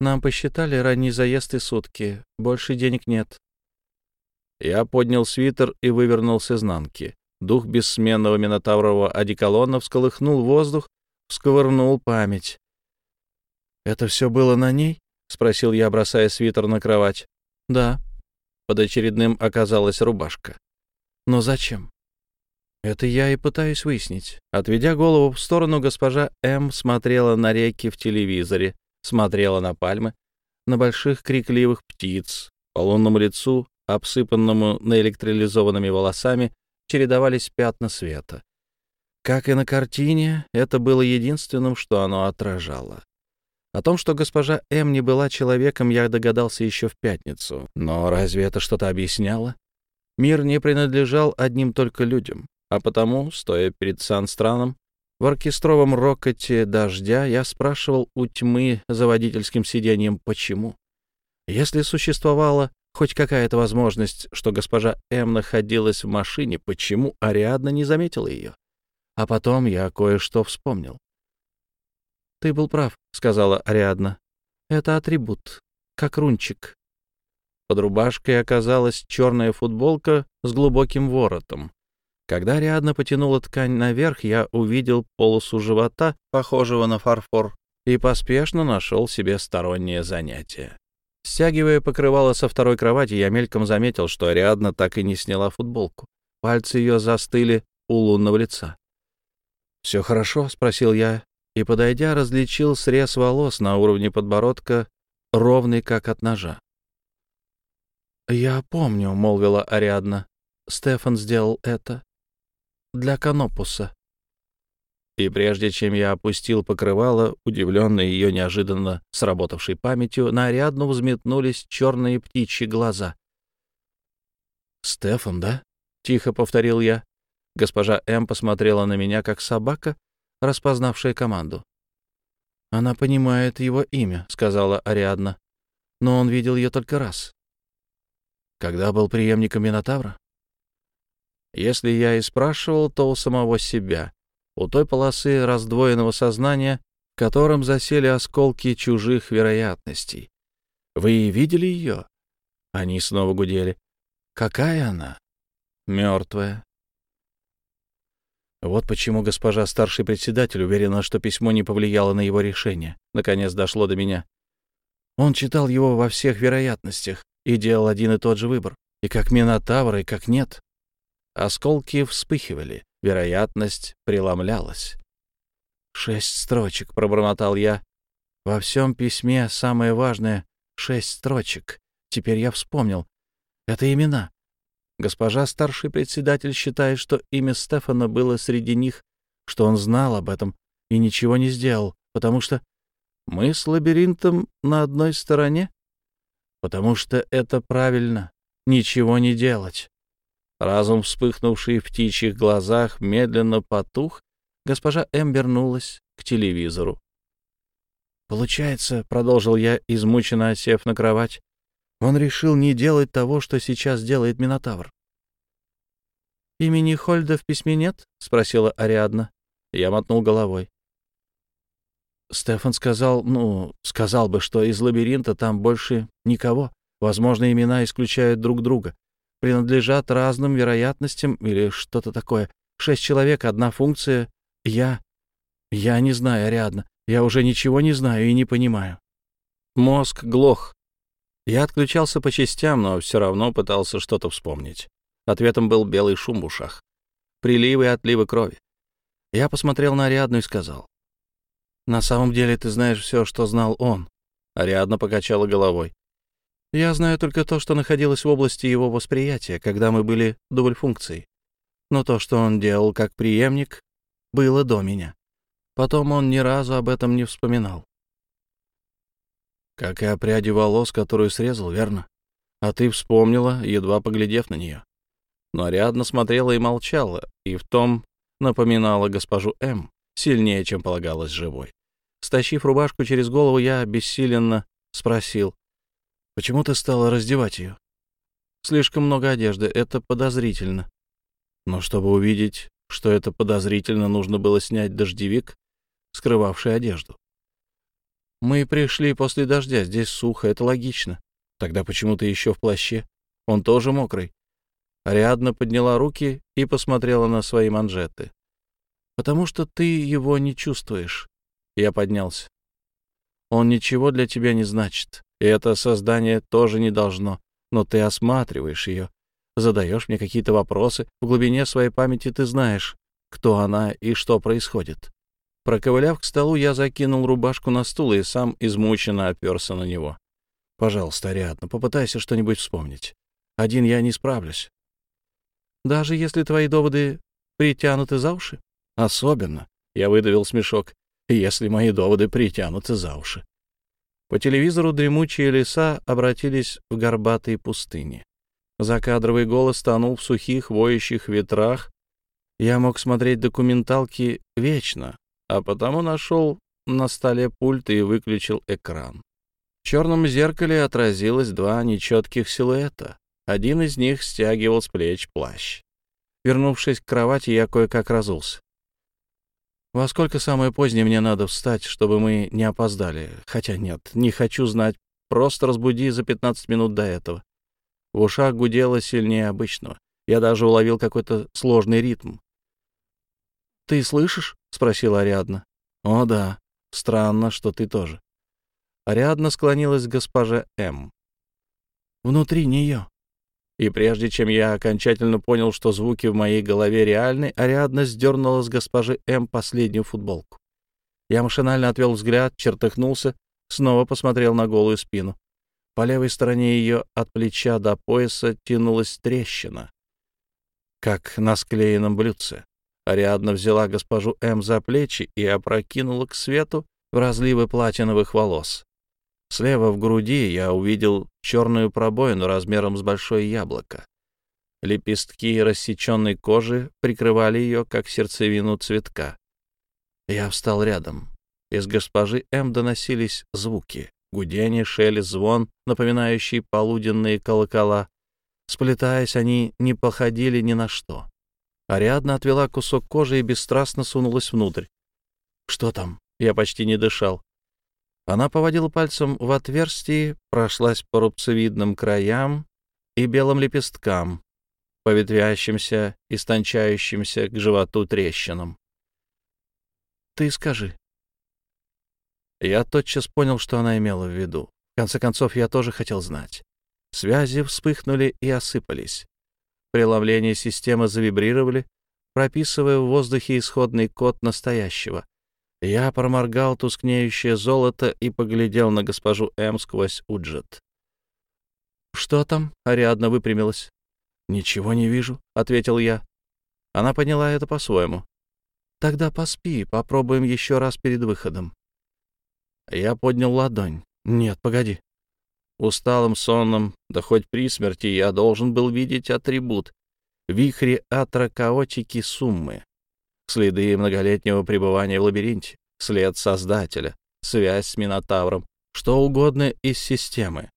Нам посчитали ранний заезд и сутки. Больше денег нет. Я поднял свитер и вывернул с изнанки. Дух бессменного минотаврового одеколона всколыхнул воздух, всковырнул память. «Это все было на ней?» — спросил я, бросая свитер на кровать. «Да». Под очередным оказалась рубашка. «Но зачем?» «Это я и пытаюсь выяснить». Отведя голову в сторону, госпожа М. смотрела на реки в телевизоре, смотрела на пальмы, на больших крикливых птиц. По лунному лицу, обсыпанному наэлектролизованными волосами, чередовались пятна света. Как и на картине, это было единственным, что оно отражало. О том, что госпожа М. не была человеком, я догадался еще в пятницу. Но разве это что-то объясняло? Мир не принадлежал одним только людям, а потому, стоя перед Санстраном, в оркестровом рокоте дождя я спрашивал у тьмы за водительским сиденьем «почему?». Если существовала хоть какая-то возможность, что госпожа М. находилась в машине, почему Ариадна не заметила ее? А потом я кое-что вспомнил. «Ты был прав», — сказала Ариадна. «Это атрибут, как рунчик». Под рубашкой оказалась черная футболка с глубоким воротом. Когда Ариадна потянула ткань наверх, я увидел полосу живота, похожего на фарфор, и поспешно нашел себе стороннее занятие. Стягивая покрывало со второй кровати, я мельком заметил, что Ариадна так и не сняла футболку. Пальцы ее застыли у лунного лица. «Все хорошо?» — спросил я, и, подойдя, различил срез волос на уровне подбородка, ровный, как от ножа. «Я помню», — молвила Ариадна. «Стефан сделал это. Для Канопуса». И прежде чем я опустил покрывало, удивленный ее неожиданно сработавшей памятью, на Ариадну взметнулись черные птичьи глаза. «Стефан, да?» — тихо повторил я. Госпожа М. посмотрела на меня, как собака, распознавшая команду. «Она понимает его имя», — сказала Ариадна. «Но он видел ее только раз». «Когда был преемником Минотавра?» Если я и спрашивал, то у самого себя, у той полосы раздвоенного сознания, в котором засели осколки чужих вероятностей. «Вы видели ее?» Они снова гудели. «Какая она?» «Мертвая», вот почему госпожа старший председатель уверена, что письмо не повлияло на его решение. Наконец дошло до меня. Он читал его во всех вероятностях и делал один и тот же выбор. И как Минотавр, и как нет. Осколки вспыхивали, вероятность преломлялась. «Шесть строчек», — пробормотал я. «Во всем письме самое важное — шесть строчек. Теперь я вспомнил. Это имена. Госпожа старший председатель считает, что имя Стефана было среди них, что он знал об этом и ничего не сделал, потому что мы с лабиринтом на одной стороне, потому что это правильно — ничего не делать. Разум, вспыхнувший в птичьих глазах, медленно потух, госпожа М. вернулась к телевизору. «Получается», — продолжил я, измученно осев на кровать, он решил не делать того, что сейчас делает Минотавр. «Имени Хольда в письме нет?» — спросила Ариадна. Я мотнул головой. Стефан сказал, ну, сказал бы, что из лабиринта там больше никого. Возможно, имена исключают друг друга. Принадлежат разным вероятностям или что-то такое. Шесть человек, одна функция. Я... Я не знаю, Ариадна. Я уже ничего не знаю и не понимаю. Мозг глох. Я отключался по частям, но все равно пытался что-то вспомнить. Ответом был белый шум в ушах. Приливы и отливы крови. Я посмотрел на Ариадну и сказал. «На самом деле ты знаешь все, что знал он». Ариадна покачала головой. «Я знаю только то, что находилось в области его восприятия, когда мы были дубль-функцией. Но то, что он делал как преемник, было до меня. Потом он ни разу об этом не вспоминал. Как и о пряди волос, которую срезал, верно? А ты вспомнила, едва поглядев на нее. Но Ариадна смотрела и молчала, и в том напоминала госпожу М. сильнее, чем полагалось живой. Стащив рубашку через голову, я бессиленно спросил, «Почему ты стала раздевать ее?» «Слишком много одежды, это подозрительно». Но чтобы увидеть, что это подозрительно, нужно было снять дождевик, скрывавший одежду. Мы пришли после дождя, здесь сухо, это логично. Тогда почему ты еще в плаще? Он тоже мокрый. Ариадна подняла руки и посмотрела на свои манжеты. «Потому что ты его не чувствуешь». Я поднялся. «Он ничего для тебя не значит, и это создание тоже не должно, но ты осматриваешь ее, задаешь мне какие-то вопросы, в глубине своей памяти ты знаешь, кто она и что происходит. Проковыляв к столу, я закинул рубашку на стул и сам измученно оперся на него. «Пожалуйста, Ариадна, попытайся что-нибудь вспомнить. Один я не справлюсь». «Даже если твои доводы притянуты за уши?» «Особенно», — я выдавил смешок, «если мои доводы притянуты за уши». По телевизору дремучие леса обратились в горбатые пустыни. Закадровый голос тонул в сухих, воющих ветрах. Я мог смотреть документалки вечно, а потому нашел на столе пульт и выключил экран. В черном зеркале отразилось два нечетких силуэта. Один из них стягивал с плеч плащ. Вернувшись к кровати, я кое-как разулся. «Во сколько самое позднее мне надо встать, чтобы мы не опоздали? Хотя нет, не хочу знать. Просто разбуди за 15 минут до этого». В ушах гудело сильнее обычного. Я даже уловил какой-то сложный ритм. «Ты слышишь?» — спросила Ариадна. «О, да. Странно, что ты тоже». Ариадна склонилась к госпоже М. «Внутри нее». И прежде чем я окончательно понял, что звуки в моей голове реальны, Ариадна сдернула с госпожи М последнюю футболку. Я машинально отвел взгляд, чертыхнулся, снова посмотрел на голую спину. По левой стороне ее от плеча до пояса тянулась трещина, как на склеенном блюдце. Ариадна взяла госпожу М за плечи и опрокинула к свету в разливы платиновых волос. Слева в груди я увидел черную пробоину размером с большое яблоко. Лепестки рассеченной кожи прикрывали ее, как сердцевину цветка. Я встал рядом. Из госпожи М доносились звуки. Гудение, шелест, звон, напоминающий полуденные колокола. Сплетаясь, они не походили ни на что. Ариадна отвела кусок кожи и бесстрастно сунулась внутрь. «Что там?» Я почти не дышал. Она поводила пальцем в отверстии, прошлась по рубцевидным краям и белым лепесткам, по ветвящимся, истончающимся к животу трещинам. «Ты скажи». Я тотчас понял, что она имела в виду. В конце концов, я тоже хотел знать. Связи вспыхнули и осыпались. Преломления системы завибрировали, прописывая в воздухе исходный код настоящего. Я проморгал тускнеющее золото и поглядел на госпожу М сквозь уджет. «Что там?» — Ариадна выпрямилась. «Ничего не вижу», — ответил я. Она поняла это по-своему. «Тогда поспи, попробуем еще раз перед выходом». Я поднял ладонь. «Нет, погоди. Усталым сонным, да хоть при смерти, я должен был видеть атрибут. Вихри атрокаотики суммы. Следы многолетнего пребывания в лабиринте, след Создателя, связь с Минотавром, что угодно из системы.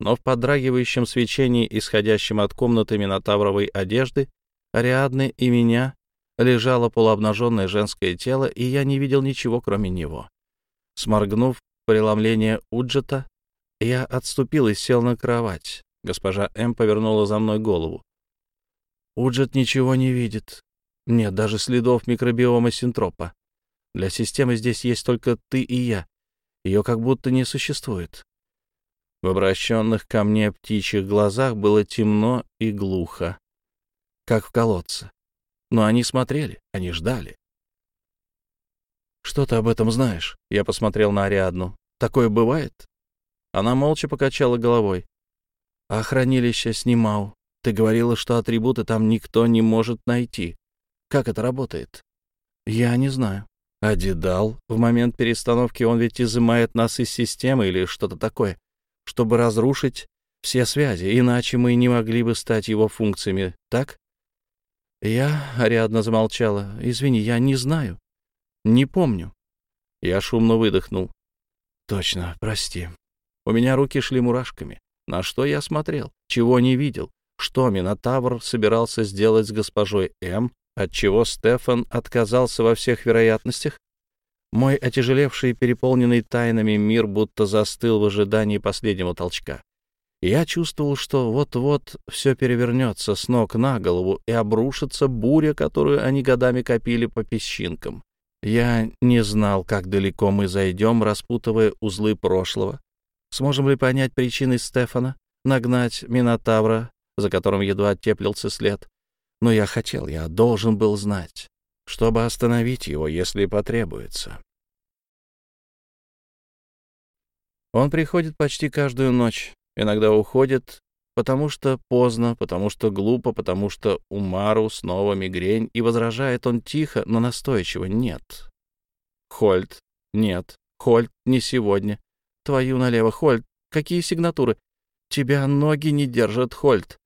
Но в подрагивающем свечении, исходящем от комнаты Минотавровой одежды, Ариадны и меня лежало полуобнаженное женское тело, и я не видел ничего, кроме него. Сморгнув преломление Уджета, я отступил и сел на кровать. Госпожа М. повернула за мной голову. Уджет ничего не видит. Нет даже следов микробиома синтропа. Для системы здесь есть только ты и я. Ее как будто не существует. В обращенных ко мне птичьих глазах было темно и глухо, как в колодце. Но они смотрели, они ждали. «Что ты об этом знаешь?» Я посмотрел на Ариадну. «Такое бывает?» Она молча покачала головой. «А хранилище снимал. Ты говорила, что атрибуты там никто не может найти. Как это работает?» «Я не знаю». «А Дедал? В момент перестановки он ведь изымает нас из системы или что-то такое, чтобы разрушить все связи, иначе мы не могли бы стать его функциями, так?» «Я...» — Ариадна замолчала. «Извини, я не знаю. Не помню». Я шумно выдохнул. «Точно, прости. У меня руки шли мурашками. На что я смотрел? Чего не видел? Что Минотавр собирался сделать с госпожой М, отчего Стефан отказался во всех вероятностях? Мой отяжелевший, переполненный тайнами мир будто застыл в ожидании последнего толчка. Я чувствовал, что вот-вот все перевернется с ног на голову и обрушится буря, которую они годами копили по песчинкам. Я не знал, как далеко мы зайдем, распутывая узлы прошлого. Сможем ли понять причины Стефана, нагнать Минотавра, за которым едва теплился след? Но я хотел, я должен был знать, чтобы остановить его, если потребуется. Он приходит почти каждую ночь, Иногда уходит, потому что поздно, потому что глупо, потому что у Мару снова мигрень, и возражает он тихо, но настойчиво «нет». Хольт, нет, Хольт, не сегодня. Твою налево, Хольт, какие сигнатуры? Тебя ноги не держат, Хольт.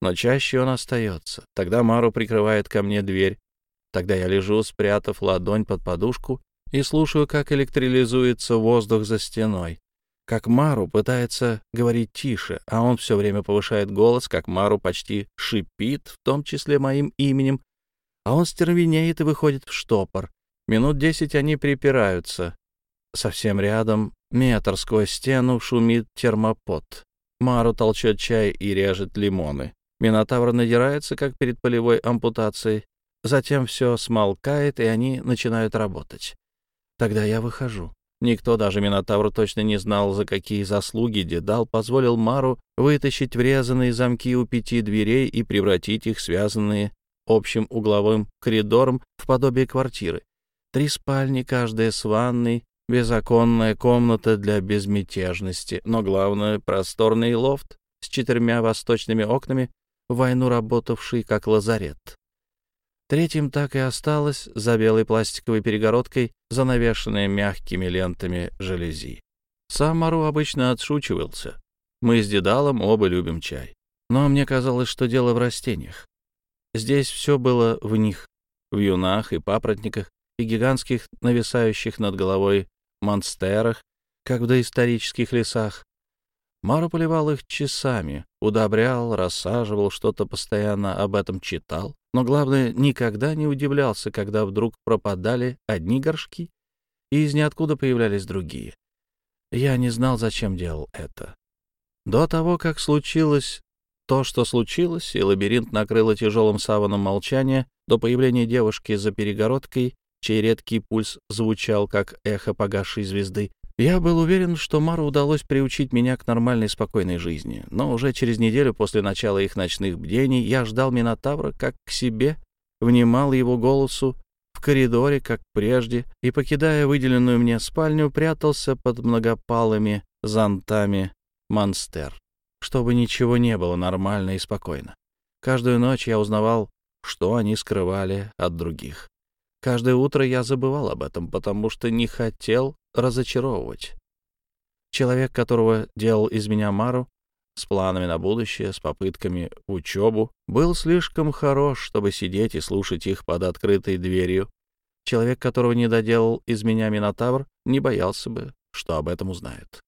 Но чаще он остается. Тогда Мару прикрывает ко мне дверь. Тогда я лежу, спрятав ладонь под подушку, и слушаю, как электролизуется воздух за стеной как Мару пытается говорить тише, а он все время повышает голос, как Мару почти шипит, в том числе моим именем, а он стервенеет и выходит в штопор. Минут десять они припираются. Совсем рядом, метр сквозь стену, шумит термопод. Мару толчет чай и режет лимоны. Минотавр надирается, как перед полевой ампутацией. Затем все смолкает, и они начинают работать. Тогда я выхожу. Никто, даже Минотавр, точно не знал, за какие заслуги Дедал позволил Мару вытащить врезанные замки у пяти дверей и превратить их, связанные общим угловым коридором, в подобие квартиры. Три спальни, каждая с ванной, безоконная комната для безмятежности, но главное — просторный лофт с четырьмя восточными окнами, войну работавший как лазарет. Третьим так и осталось за белой пластиковой перегородкой, занавешенная мягкими лентами жалюзи. Сам Мару обычно отшучивался. Мы с Дедалом оба любим чай. Но мне казалось, что дело в растениях. Здесь все было в них, в юнах и папоротниках, и гигантских нависающих над головой монстерах, как в доисторических лесах. Мару поливал их часами, удобрял, рассаживал, что-то постоянно об этом читал. Но главное, никогда не удивлялся, когда вдруг пропадали одни горшки, и из ниоткуда появлялись другие. Я не знал, зачем делал это. До того, как случилось то, что случилось, и лабиринт накрыло тяжелым саваном молчания, до появления девушки за перегородкой, чей редкий пульс звучал, как эхо погасшей звезды, я был уверен, что Мару удалось приучить меня к нормальной спокойной жизни, но уже через неделю после начала их ночных бдений я ждал Минотавра как к себе, внимал его голосу в коридоре, как прежде, и, покидая выделенную мне спальню, прятался под многопалыми зонтами монстер, чтобы ничего не было нормально и спокойно. Каждую ночь я узнавал, что они скрывали от других. Каждое утро я забывал об этом, потому что не хотел разочаровывать. Человек, которого делал из меня Мару, с планами на будущее, с попытками в учебу, был слишком хорош, чтобы сидеть и слушать их под открытой дверью. Человек, которого не доделал из меня Минотавр, не боялся бы, что об этом узнают.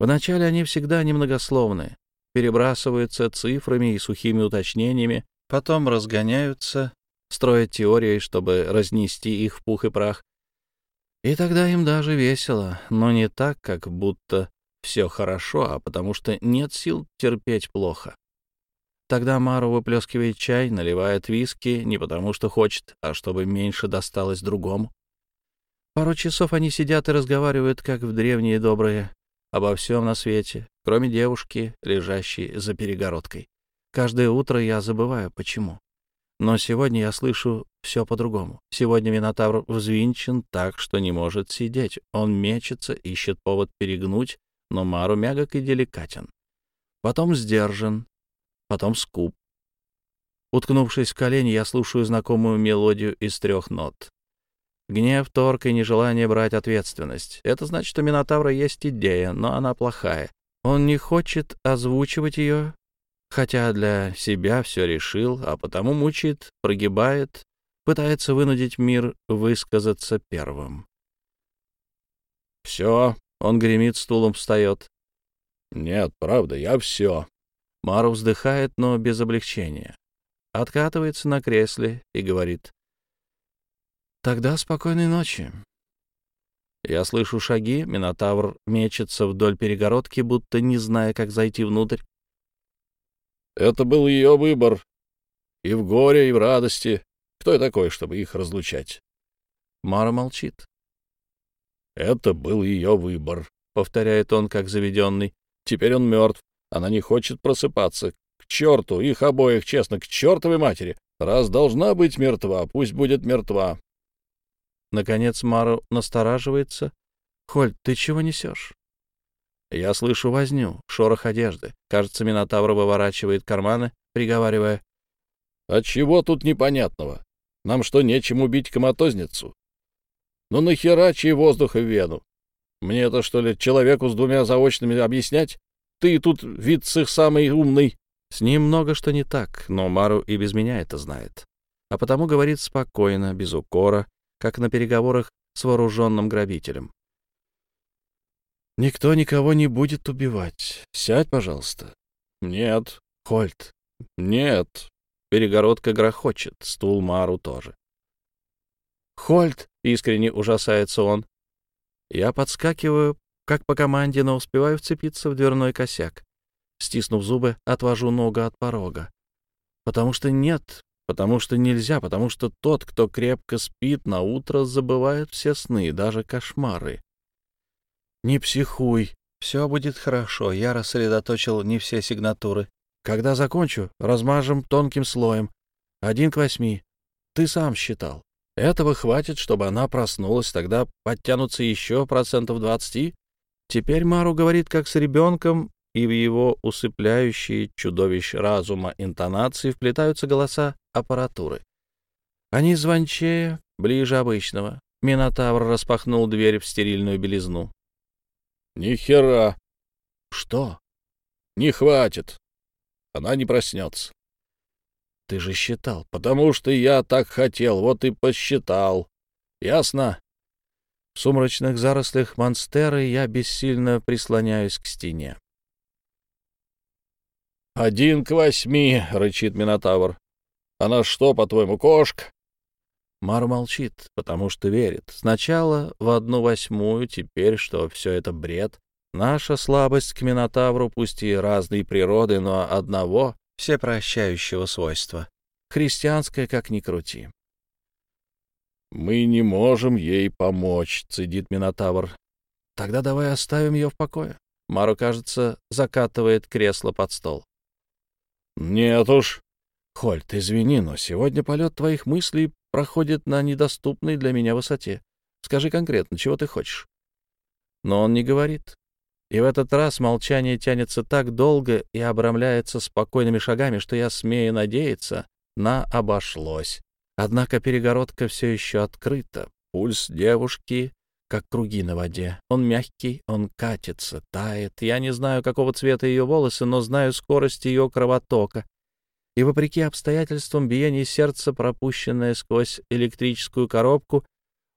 Вначале они всегда немногословны, перебрасываются цифрами и сухими уточнениями, потом разгоняются, строят теории, чтобы разнести их в пух и прах, и тогда им даже весело, но не так, как будто все хорошо, а потому что нет сил терпеть плохо. Тогда Мару выплескивает чай, наливает виски не потому, что хочет, а чтобы меньше досталось другому. Пару часов они сидят и разговаривают, как в древние добрые, обо всем на свете, кроме девушки, лежащей за перегородкой. Каждое утро я забываю, почему. Но сегодня я слышу все по-другому. Сегодня Минотавр взвинчен так, что не может сидеть. Он мечется, ищет повод перегнуть, но Мару мягок и деликатен. Потом сдержан, потом скуп. Уткнувшись в колени, я слушаю знакомую мелодию из трех нот. Гнев, торг и нежелание брать ответственность. Это значит, у Минотавра есть идея, но она плохая. Он не хочет озвучивать ее хотя для себя все решил, а потому мучает, прогибает, пытается вынудить мир высказаться первым. «Все», — он гремит, стулом встает. «Нет, правда, я все». Мару вздыхает, но без облегчения. Откатывается на кресле и говорит. «Тогда спокойной ночи. Я слышу шаги, Минотавр мечется вдоль перегородки, будто не зная, как зайти внутрь. Это был ее выбор. И в горе, и в радости. Кто я такой, чтобы их разлучать? Мара молчит. Это был ее выбор, — повторяет он, как заведенный. Теперь он мертв. Она не хочет просыпаться. К черту, их обоих, честно, к чертовой матери. Раз должна быть мертва, пусть будет мертва. Наконец Мару настораживается. «Холь, ты чего несешь?» Я слышу возню, шорох одежды. Кажется, Минотавр выворачивает карманы, приговаривая. «А чего тут непонятного? Нам что, нечем убить коматозницу? Ну нахера чей воздух в вену? Мне это, что ли, человеку с двумя заочными объяснять? Ты тут вид с их самый умный». С ним много что не так, но Мару и без меня это знает. А потому говорит спокойно, без укора, как на переговорах с вооруженным грабителем. «Никто никого не будет убивать. Сядь, пожалуйста». «Нет». «Хольт». «Нет». Перегородка грохочет, стул Мару тоже. «Хольт!» — искренне ужасается он. Я подскакиваю, как по команде, но успеваю вцепиться в дверной косяк. Стиснув зубы, отвожу ногу от порога. Потому что нет, потому что нельзя, потому что тот, кто крепко спит, на утро забывает все сны, даже кошмары. Не психуй, все будет хорошо, я рассредоточил не все сигнатуры. Когда закончу, размажем тонким слоем. Один к восьми. Ты сам считал. Этого хватит, чтобы она проснулась, тогда подтянутся еще процентов двадцати. Теперь Мару говорит как с ребенком, и в его усыпляющие чудовищ разума интонации вплетаются голоса аппаратуры. Они звончее, ближе обычного. Минотавр распахнул дверь в стерильную белизну. — Ни хера! — Что? — Не хватит. Она не проснется. — Ты же считал. — Потому что я так хотел, вот и посчитал. Ясно? В сумрачных зарослях монстеры я бессильно прислоняюсь к стене. «Один к восьми!» — рычит Минотавр. «Она что, по-твоему, кошка?» Мар молчит, потому что верит. Сначала в одну восьмую, теперь, что все это бред. Наша слабость к Минотавру, пусть и разной природы, но одного всепрощающего свойства. Христианское, как ни крути. «Мы не можем ей помочь», — цедит Минотавр. «Тогда давай оставим ее в покое». Мару, кажется, закатывает кресло под стол. «Нет уж». «Хольт, извини, но сегодня полет твоих мыслей проходит на недоступной для меня высоте. Скажи конкретно, чего ты хочешь?» Но он не говорит. И в этот раз молчание тянется так долго и обрамляется спокойными шагами, что я смею надеяться, на обошлось. Однако перегородка все еще открыта. Пульс девушки как круги на воде. Он мягкий, он катится, тает. Я не знаю, какого цвета ее волосы, но знаю скорость ее кровотока. И вопреки обстоятельствам биение сердца, пропущенное сквозь электрическую коробку,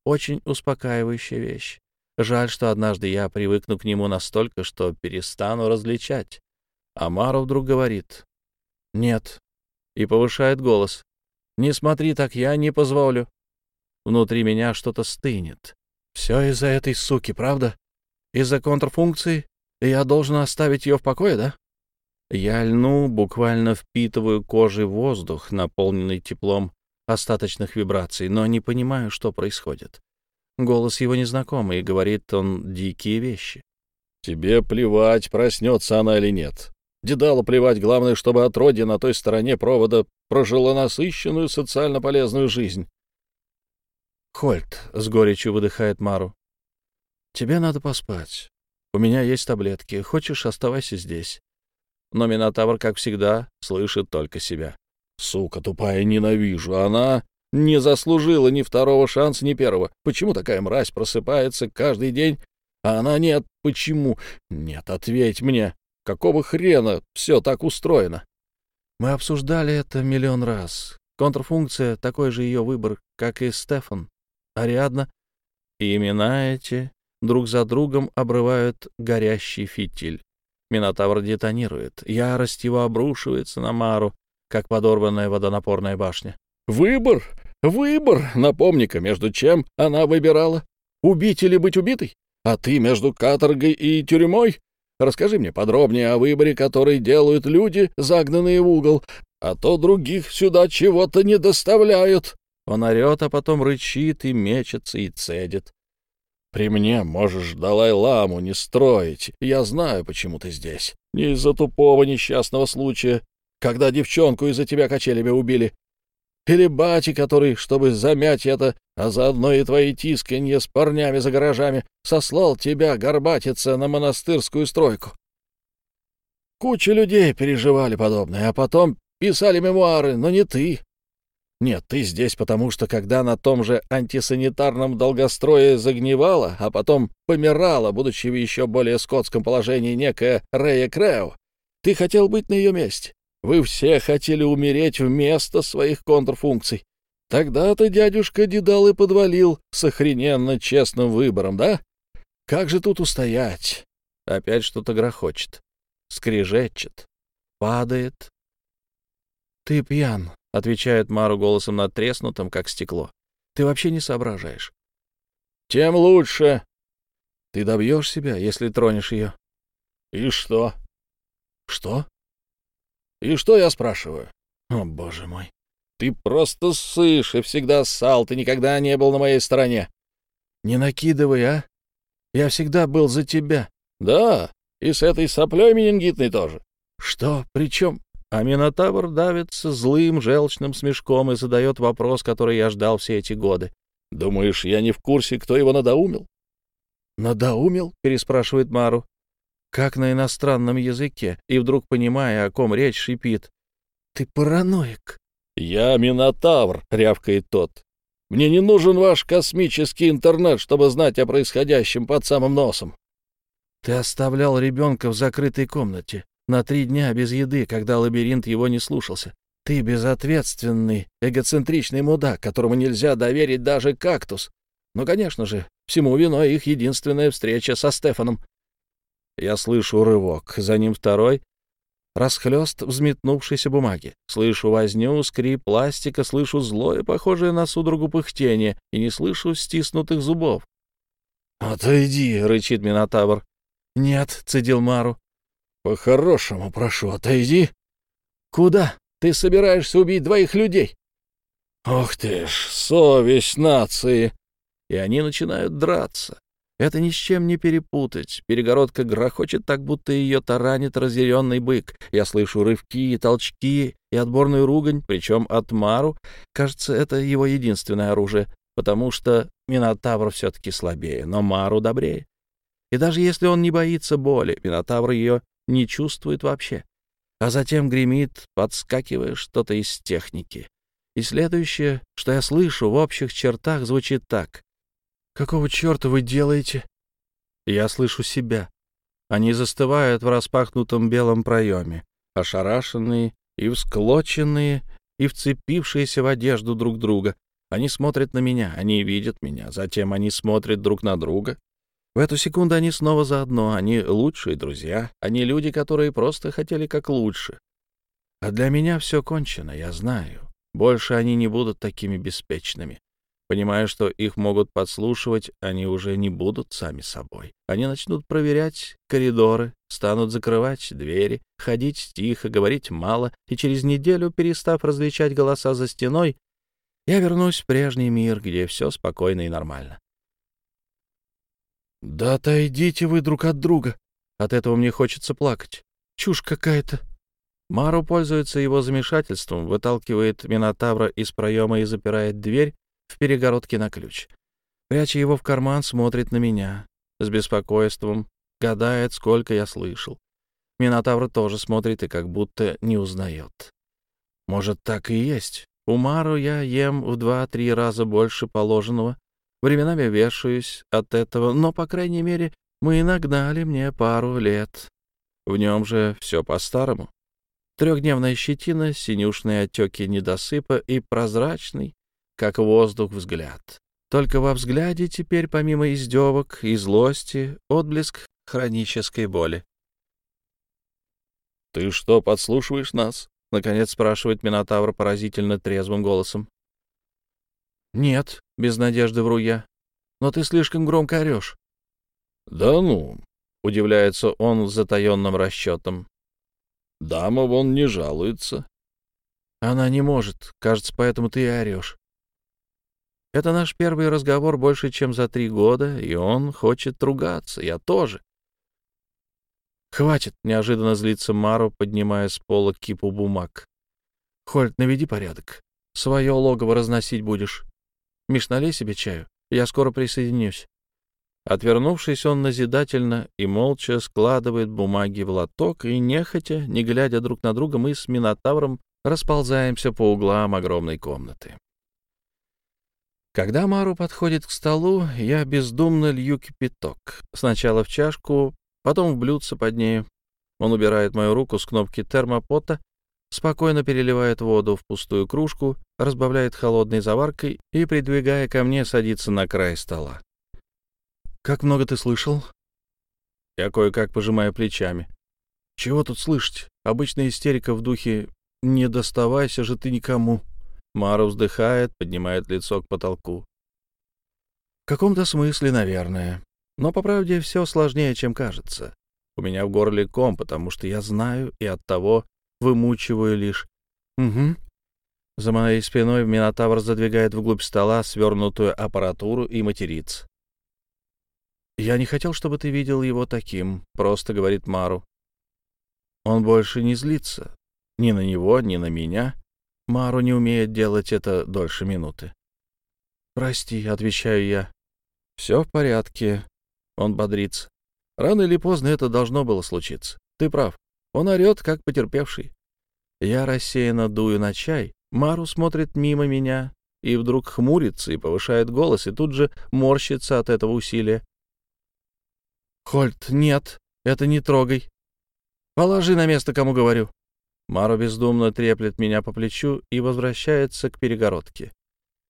очень успокаивающая вещь. Жаль, что однажды я привыкну к нему настолько, что перестану различать. Амару вдруг говорит «Нет» и повышает голос. «Не смотри так, я не позволю». Внутри меня что-то стынет. Все из-за этой суки, правда? Из-за контрфункции? Я должен оставить ее в покое, да? Я льну, буквально впитываю кожей воздух, наполненный теплом остаточных вибраций, но не понимаю, что происходит. Голос его незнакомый, и говорит он дикие вещи. «Тебе плевать, проснется она или нет. Дедало плевать, главное, чтобы отродье на той стороне провода прожило насыщенную социально полезную жизнь. «Хольт», — с горечью выдыхает Мару, — «тебе надо поспать. У меня есть таблетки. Хочешь, оставайся здесь». Но Минотавр, как всегда, слышит только себя. «Сука тупая, ненавижу. Она не заслужила ни второго шанса, ни первого. Почему такая мразь просыпается каждый день, а она нет? Почему? Нет, ответь мне. Какого хрена все так устроено?» Мы обсуждали это миллион раз. Контрфункция — такой же ее выбор, как и Стефан. Ариадна, и имена эти друг за другом обрывают горящий фитиль. Минотавр детонирует. Ярость его обрушивается на Мару, как подорванная водонапорная башня. «Выбор! Выбор! Напомни-ка, между чем она выбирала?» Убить или быть убитой? А ты между каторгой и тюрьмой? Расскажи мне подробнее о выборе, который делают люди, загнанные в угол, а то других сюда чего-то не доставляют». Он орет, а потом рычит и мечется и цедит. «При мне можешь Далай-ламу не строить. Я знаю, почему ты здесь. Не из-за тупого несчастного случая, когда девчонку из-за тебя качелями убили. Или бати, который, чтобы замять это, а заодно и твои тисканье с парнями за гаражами, сослал тебя горбатиться на монастырскую стройку. Куча людей переживали подобное, а потом писали мемуары, но не ты. Нет, ты здесь потому, что когда на том же антисанитарном долгострое загнивала, а потом помирала, будучи в еще более скотском положении некая Рея Крео, ты хотел быть на ее месте. Вы все хотели умереть вместо своих контрфункций. Тогда-то дядюшка Дедал и подвалил с охрененно честным выбором, да? Как же тут устоять? Опять что-то грохочет, скрежечет, падает. Ты пьян, — отвечает Мару голосом надтреснутым, как стекло. «Ты вообще не соображаешь». «Тем лучше». «Ты добьешь себя, если тронешь ее». «И что?» «Что?» «И что я спрашиваю?» «О, боже мой». «Ты просто ссышь и всегда ссал, ты никогда не был на моей стороне». «Не накидывай, а? Я всегда был за тебя». «Да, и с этой соплей менингитной тоже». «Что? Причем?» А Минотавр давится злым, желчным смешком и задает вопрос, который я ждал все эти годы. «Думаешь, я не в курсе, кто его надоумил?» «Надоумил?» — переспрашивает Мару. Как на иностранном языке, и вдруг, понимая, о ком речь, шипит. «Ты параноик!» «Я Минотавр!» — рявкает тот. «Мне не нужен ваш космический интернет, чтобы знать о происходящем под самым носом». «Ты оставлял ребенка в закрытой комнате на три дня без еды, когда лабиринт его не слушался. Ты безответственный, эгоцентричный мудак, которому нельзя доверить даже кактус. Но, конечно же, всему виной их единственная встреча со Стефаном. Я слышу рывок, за ним второй, расхлёст взметнувшейся бумаги. Слышу возню, скрип пластика, слышу злое, похожее на судорогу пыхтение, и не слышу стиснутых зубов. «Отойди!» — рычит Минотавр. «Нет», — цедил Мару. «По-хорошему прошу, отойди». «Куда? Ты собираешься убить двоих людей?» «Ох ты ж, совесть нации!» И они начинают драться. Это ни с чем не перепутать. Перегородка грохочет так, будто ее таранит разъяренный бык. Я слышу рывки и толчки и отборную ругань, причем от Мару. Кажется, это его единственное оружие, потому что Минотавр все-таки слабее, но Мару добрее. И даже если он не боится боли, Минотавр ее не чувствует вообще. А затем гремит, подскакивая что-то из техники. И следующее, что я слышу в общих чертах, звучит так. «Какого черта вы делаете?» Я слышу себя. Они застывают в распахнутом белом проеме, ошарашенные и всклоченные, и вцепившиеся в одежду друг друга. Они смотрят на меня, они видят меня, затем они смотрят друг на друга, в эту секунду они снова заодно, они лучшие друзья, они люди, которые просто хотели как лучше. А для меня все кончено, я знаю. Больше они не будут такими беспечными. Понимая, что их могут подслушивать, они уже не будут сами собой. Они начнут проверять коридоры, станут закрывать двери, ходить тихо, говорить мало, и через неделю, перестав различать голоса за стеной, я вернусь в прежний мир, где все спокойно и нормально. «Да отойдите вы друг от друга!» От этого мне хочется плакать. Чушь какая-то. Мару пользуется его замешательством, выталкивает Минотавра из проема и запирает дверь в перегородке на ключ. Пряча его в карман, смотрит на меня. С беспокойством гадает, сколько я слышал. Минотавр тоже смотрит и как будто не узнает. Может, так и есть. У Мару я ем в два-три раза больше положенного, Временами вешаюсь от этого, но, по крайней мере, мы нагнали мне пару лет. В нем же все по-старому. Трехдневная щетина, синюшные отеки недосыпа и прозрачный, как воздух, взгляд. Только во взгляде теперь, помимо издевок и злости, отблеск хронической боли. «Ты что, подслушиваешь нас?» — наконец спрашивает Минотавр поразительно трезвым голосом. «Нет», — без надежды вру я. но ты слишком громко орешь». «Да ну», — удивляется он с затаенным расчетом. «Дама вон не жалуется». «Она не может. Кажется, поэтому ты и орешь». Это наш первый разговор больше, чем за три года, и он хочет ругаться. Я тоже. «Хватит!» — неожиданно злится Мару, поднимая с пола кипу бумаг. «Хольт, наведи порядок. Свое логово разносить будешь. Миш, налей себе чаю. Я скоро присоединюсь». Отвернувшись, он назидательно и молча складывает бумаги в лоток, и нехотя, не глядя друг на друга, мы с Минотавром расползаемся по углам огромной комнаты. Когда Мару подходит к столу, я бездумно лью кипяток. Сначала в чашку, потом в блюдце под нею. Он убирает мою руку с кнопки термопота, спокойно переливает воду в пустую кружку, разбавляет холодной заваркой и, придвигая ко мне, садится на край стола. «Как много ты слышал?» Я кое-как пожимаю плечами. «Чего тут слышать? Обычная истерика в духе «не доставайся же ты никому». Мара вздыхает, поднимает лицо к потолку. В каком-то смысле, наверное. Но, по правде, все сложнее, чем кажется. У меня в горле ком, потому что я знаю и от того вымучиваю лишь. Угу. За моей спиной Минотавр задвигает вглубь стола свернутую аппаратуру и матерится. «Я не хотел, чтобы ты видел его таким», — просто говорит Мару. Он больше не злится. Ни на него, ни на меня. Мару не умеет делать это дольше минуты. «Прости», — отвечаю я. «Все в порядке». Он бодрится. Рано или поздно это должно было случиться. Ты прав. Он орет, как потерпевший. Я рассеянно дую на чай. Мару смотрит мимо меня и вдруг хмурится и повышает голос, и тут же морщится от этого усилия. «Хольт, нет, это не трогай. Положи на место, кому говорю». Маро бездумно треплет меня по плечу и возвращается к перегородке.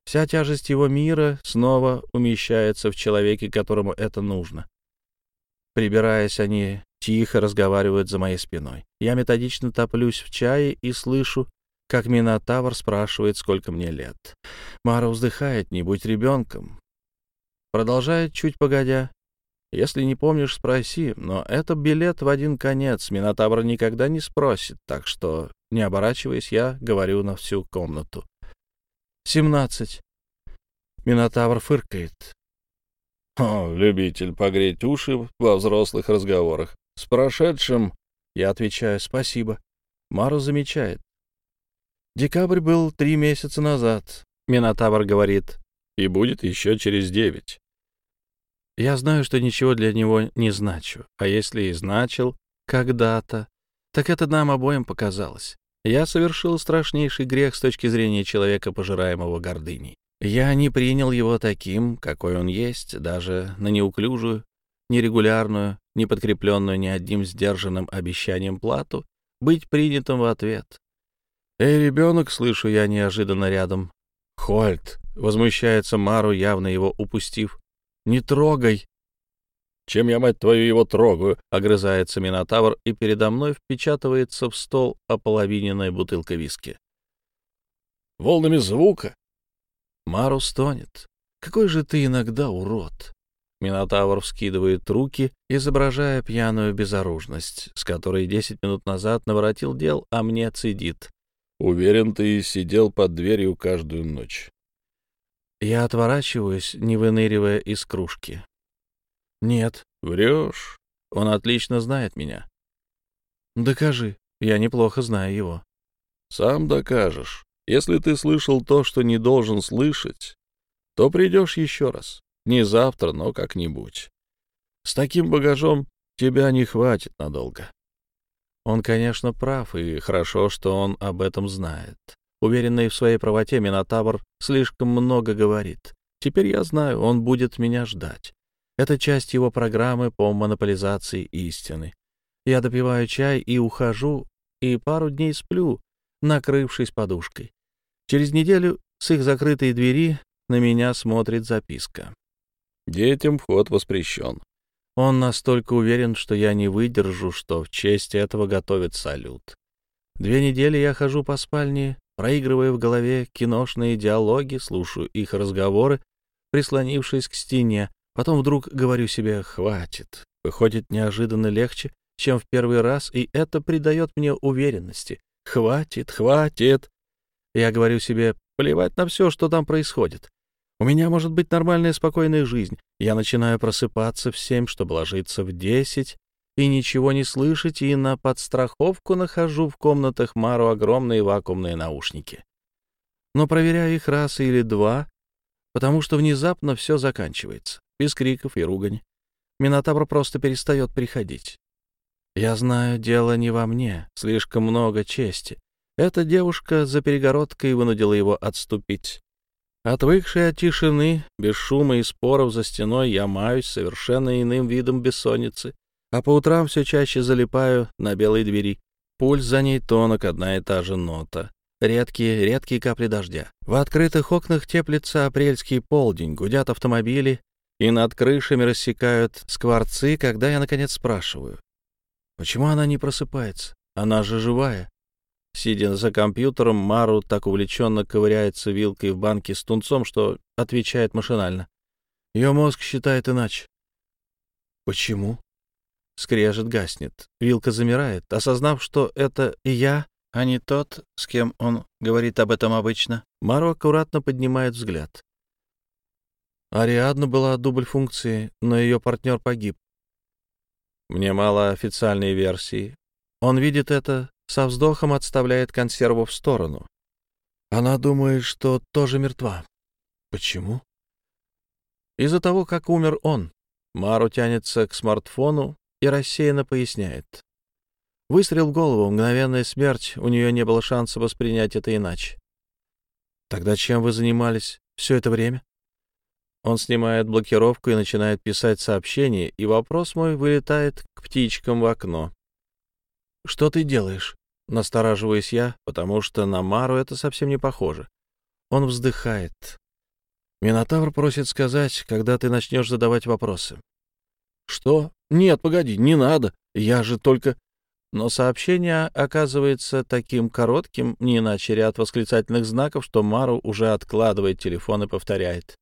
Вся тяжесть его мира снова умещается в человеке, которому это нужно. Прибираясь, они тихо разговаривают за моей спиной. Я методично топлюсь в чае и слышу, как Минотавр спрашивает, сколько мне лет. Мара вздыхает, не будь ребенком. Продолжает чуть погодя. Если не помнишь, спроси, но это билет в один конец. Минотавр никогда не спросит, так что, не оборачиваясь, я говорю на всю комнату. «Семнадцать». Минотавр фыркает. «О, любитель погреть уши во взрослых разговорах. С прошедшим...» Я отвечаю «спасибо». Мару замечает. «Декабрь был три месяца назад», — Минотавр говорит. «И будет еще через девять». Я знаю, что ничего для него не значу, а если и значил когда-то, так это нам обоим показалось. Я совершил страшнейший грех с точки зрения человека, пожираемого гордыней. Я не принял его таким, какой он есть, даже на неуклюжую, нерегулярную, не подкрепленную ни одним сдержанным обещанием плату, быть принятым в ответ. «Эй, ребенок!» — слышу я неожиданно рядом. «Хольт!» — возмущается Мару, явно его упустив. Не трогай!» «Чем я, мать твою, его трогаю?» — огрызается Минотавр, и передо мной впечатывается в стол ополовиненная бутылка виски. «Волнами звука!» Мару стонет. «Какой же ты иногда урод!» Минотавр вскидывает руки, изображая пьяную безоружность, с которой десять минут назад наворотил дел, а мне цедит. «Уверен, ты сидел под дверью каждую ночь». Я отворачиваюсь, не выныривая из кружки. Нет, врешь. Он отлично знает меня. Докажи. Я неплохо знаю его. Сам докажешь. Если ты слышал то, что не должен слышать, то придешь еще раз. Не завтра, но как-нибудь. С таким багажом тебя не хватит надолго. Он, конечно, прав, и хорошо, что он об этом знает. Уверенный в своей правоте, Минотавр слишком много говорит. Теперь я знаю, он будет меня ждать. Это часть его программы по монополизации истины. Я допиваю чай и ухожу, и пару дней сплю, накрывшись подушкой. Через неделю с их закрытой двери на меня смотрит записка. Детям вход воспрещен. Он настолько уверен, что я не выдержу, что в честь этого готовит салют. Две недели я хожу по спальне, проигрывая в голове киношные диалоги, слушаю их разговоры, прислонившись к стене. Потом вдруг говорю себе «хватит». Выходит неожиданно легче, чем в первый раз, и это придает мне уверенности. «Хватит, хватит». Я говорю себе «плевать на все, что там происходит». У меня может быть нормальная спокойная жизнь. Я начинаю просыпаться в семь, чтобы ложиться в десять, и ничего не слышать, и на подстраховку нахожу в комнатах Мару огромные вакуумные наушники. Но проверяю их раз или два, потому что внезапно все заканчивается, без криков и ругань. Минотавр просто перестает приходить. Я знаю, дело не во мне, слишком много чести. Эта девушка за перегородкой вынудила его отступить. Отвыкший от тишины, без шума и споров за стеной, я маюсь совершенно иным видом бессонницы, а по утрам все чаще залипаю на белой двери. Пульс за ней тонок, одна и та же нота. Редкие, редкие капли дождя. В открытых окнах теплится апрельский полдень, гудят автомобили, и над крышами рассекают скворцы, когда я, наконец, спрашиваю. Почему она не просыпается? Она же живая. Сидя за компьютером, Мару так увлеченно ковыряется вилкой в банке с тунцом, что отвечает машинально. Ее мозг считает иначе. Почему? Скрежет гаснет. Вилка замирает, осознав, что это и я, а не тот, с кем он говорит об этом обычно. Мару аккуратно поднимает взгляд. Ариадна была дубль функции, но ее партнер погиб. Мне мало официальной версии. Он видит это со вздохом отставляет консерву в сторону. Она думает, что тоже мертва. Почему? Из-за того, как умер он. Мару тянется к смартфону и рассеянно поясняет. Выстрел в голову, мгновенная смерть, у нее не было шанса воспринять это иначе. Тогда чем вы занимались все это время? Он снимает блокировку и начинает писать сообщение, и вопрос мой вылетает к птичкам в окно. «Что ты делаешь?» — настораживаюсь я, потому что на Мару это совсем не похоже. Он вздыхает. Минотавр просит сказать, когда ты начнешь задавать вопросы. «Что? Нет, погоди, не надо. Я же только...» Но сообщение оказывается таким коротким, не иначе ряд восклицательных знаков, что Мару уже откладывает телефон и повторяет.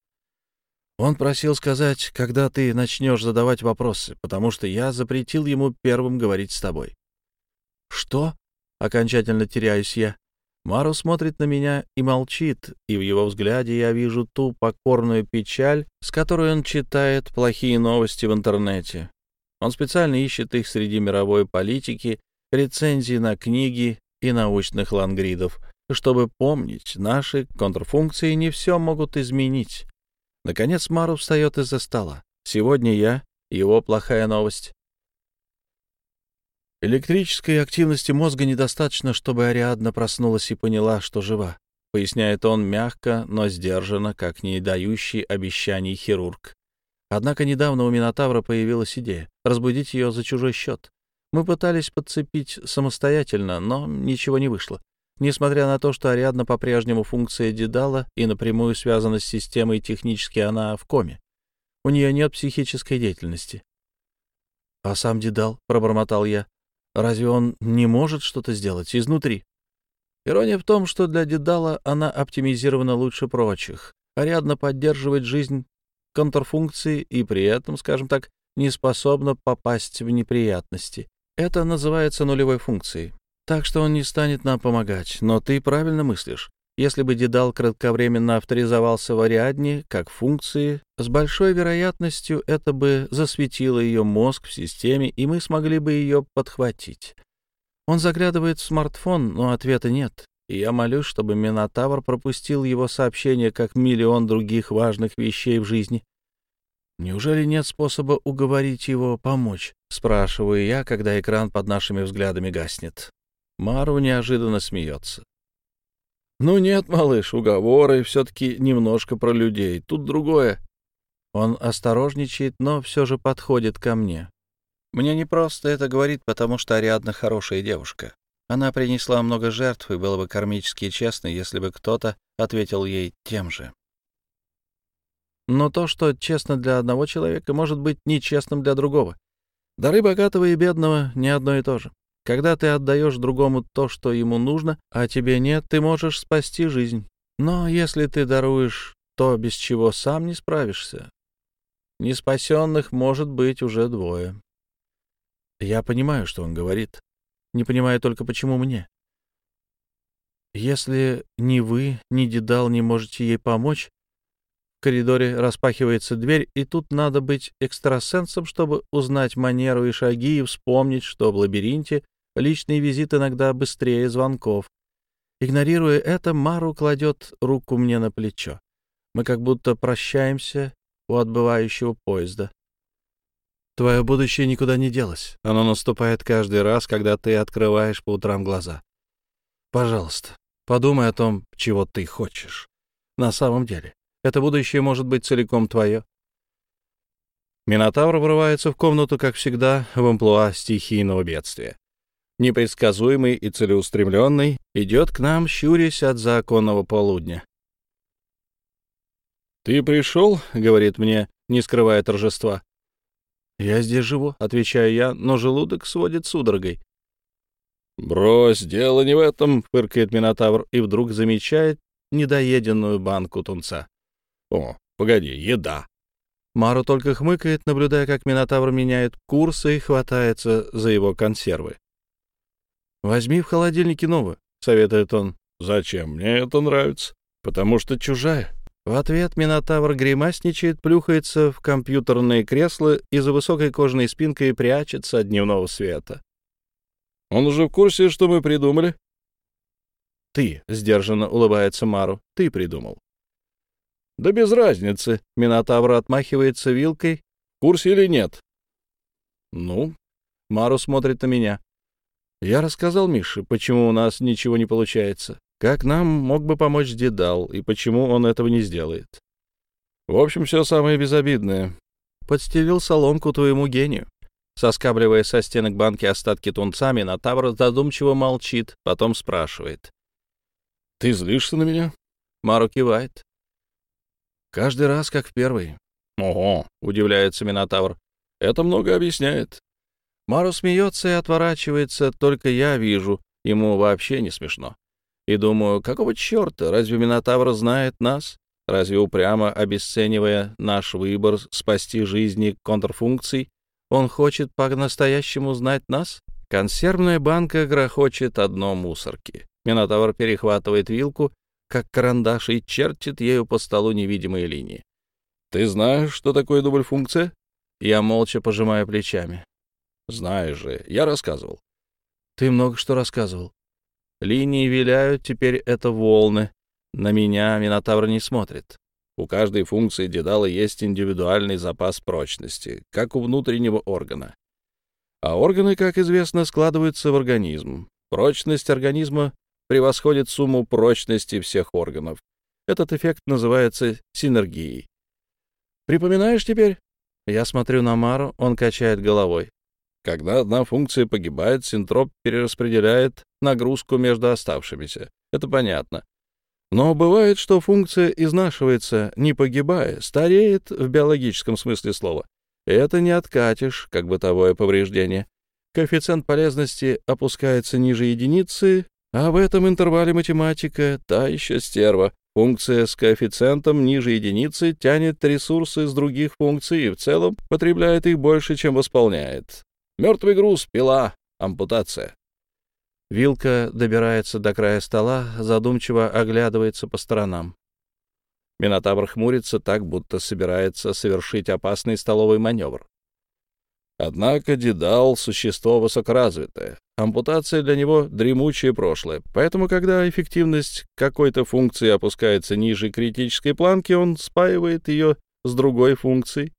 Он просил сказать, когда ты начнешь задавать вопросы, потому что я запретил ему первым говорить с тобой. «Что?» — окончательно теряюсь я. Мару смотрит на меня и молчит, и в его взгляде я вижу ту покорную печаль, с которой он читает плохие новости в интернете. Он специально ищет их среди мировой политики, рецензий на книги и научных лангридов, чтобы помнить, наши контрфункции не все могут изменить. Наконец Мару встает из-за стола. Сегодня я — его плохая новость. Электрической активности мозга недостаточно, чтобы Ариадна проснулась и поняла, что жива, поясняет он мягко, но сдержанно, как не дающий обещаний хирург. Однако недавно у Минотавра появилась идея — разбудить ее за чужой счет. Мы пытались подцепить самостоятельно, но ничего не вышло. Несмотря на то, что Ариадна по-прежнему функция Дедала и напрямую связана с системой, технически она в коме. У нее нет психической деятельности. — А сам Дедал, — пробормотал я, Разве он не может что-то сделать изнутри? Ирония в том, что для Дедала она оптимизирована лучше прочих, Ариадна поддерживает жизнь контрфункции и при этом, скажем так, не способна попасть в неприятности. Это называется нулевой функцией. Так что он не станет нам помогать. Но ты правильно мыслишь. Если бы Дедал кратковременно авторизовался в Ариадне как функции, с большой вероятностью это бы засветило ее мозг в системе, и мы смогли бы ее подхватить. Он заглядывает в смартфон, но ответа нет, и я молюсь, чтобы Минотавр пропустил его сообщение, как миллион других важных вещей в жизни. «Неужели нет способа уговорить его помочь?» — спрашиваю я, когда экран под нашими взглядами гаснет. Мару неожиданно смеется. «Ну нет, малыш, уговоры все-таки немножко про людей. Тут другое». Он осторожничает, но все же подходит ко мне. Мне не просто это говорит, потому что Ариадна хорошая девушка. Она принесла много жертв, и было бы кармически честно, если бы кто-то ответил ей тем же. Но то, что честно для одного человека, может быть нечестным для другого. Дары богатого и бедного — не одно и то же. Когда ты отдаешь другому то, что ему нужно, а тебе нет, ты можешь спасти жизнь. Но если ты даруешь то, без чего сам не справишься. Неспасенных может быть уже двое. Я понимаю, что он говорит. Не понимаю только, почему мне. Если ни вы, ни Дедал не можете ей помочь, в коридоре распахивается дверь, и тут надо быть экстрасенсом, чтобы узнать манеру и шаги и вспомнить, что в лабиринте личный визит иногда быстрее звонков. Игнорируя это, Мару кладет руку мне на плечо. Мы как будто прощаемся у отбывающего поезда. Твое будущее никуда не делось. Оно наступает каждый раз, когда ты открываешь по утрам глаза. Пожалуйста, подумай о том, чего ты хочешь. На самом деле, это будущее может быть целиком твое. Минотавр врывается в комнату, как всегда, в амплуа стихийного бедствия. Непредсказуемый и целеустремленный, идет к нам, щурясь от законного полудня. «Ты пришел?» — говорит мне, не скрывая торжества. «Я здесь живу», — отвечаю я, но желудок сводит судорогой. «Брось, дело не в этом», — фыркает Минотавр и вдруг замечает недоеденную банку тунца. «О, погоди, еда». Мару только хмыкает, наблюдая, как Минотавр меняет курс и хватается за его консервы. «Возьми в холодильнике новую», — советует он. «Зачем? Мне это нравится. Потому что чужая». В ответ Минотавр гримасничает, плюхается в компьютерные кресла и за высокой кожаной спинкой прячется от дневного света. «Он уже в курсе, что мы придумали?» «Ты», — сдержанно улыбается Мару, — «ты придумал». «Да без разницы», — Минотавр отмахивается вилкой. «В курсе или нет?» «Ну?» — Мару смотрит на меня. «Я рассказал Мише, почему у нас ничего не получается. Как нам мог бы помочь Дедал, и почему он этого не сделает? В общем, все самое безобидное. Подстелил соломку твоему гению. Соскабливая со стенок банки остатки тунцами, Натавр задумчиво молчит, потом спрашивает. — Ты злишься на меня? Мару кивает. — Каждый раз, как в первый. — Ого, — удивляется Минотавр. — Это много объясняет. Мару смеется и отворачивается, только я вижу, ему вообще не смешно. И думаю, какого черта, разве Минотавр знает нас? Разве упрямо обесценивая наш выбор спасти жизни контрфункций, он хочет по-настоящему знать нас? Консервная банка грохочет одно мусорки. Минотавр перехватывает вилку, как карандаш, и чертит ею по столу невидимые линии. «Ты знаешь, что такое дубль-функция?» Я молча пожимаю плечами. «Знаешь же, я рассказывал». «Ты много что рассказывал. Линии виляют, теперь это волны. На меня Минотавр не смотрит. У каждой функции Дедала есть индивидуальный запас прочности, как у внутреннего органа. А органы, как известно, складываются в организм. Прочность организма превосходит сумму прочности всех органов. Этот эффект называется синергией. Припоминаешь теперь? Я смотрю на Мару, он качает головой. Когда одна функция погибает, синтроп перераспределяет нагрузку между оставшимися. Это понятно. Но бывает, что функция изнашивается, не погибая, стареет в биологическом смысле слова. Это не откатишь, как бытовое повреждение. Коэффициент полезности опускается ниже единицы, а в этом интервале математика — та еще стерва. Функция с коэффициентом ниже единицы тянет ресурсы с других функций и в целом потребляет их больше, чем восполняет. Мертвый груз, пила, ампутация. Вилка добирается до края стола, задумчиво оглядывается по сторонам. Минотавр хмурится так, будто собирается совершить опасный столовый маневр. Однако Дедал — существо высокоразвитое. Ампутация для него — дремучее прошлое. Поэтому, когда эффективность какой-то функции опускается ниже критической планки, он спаивает ее с другой функцией,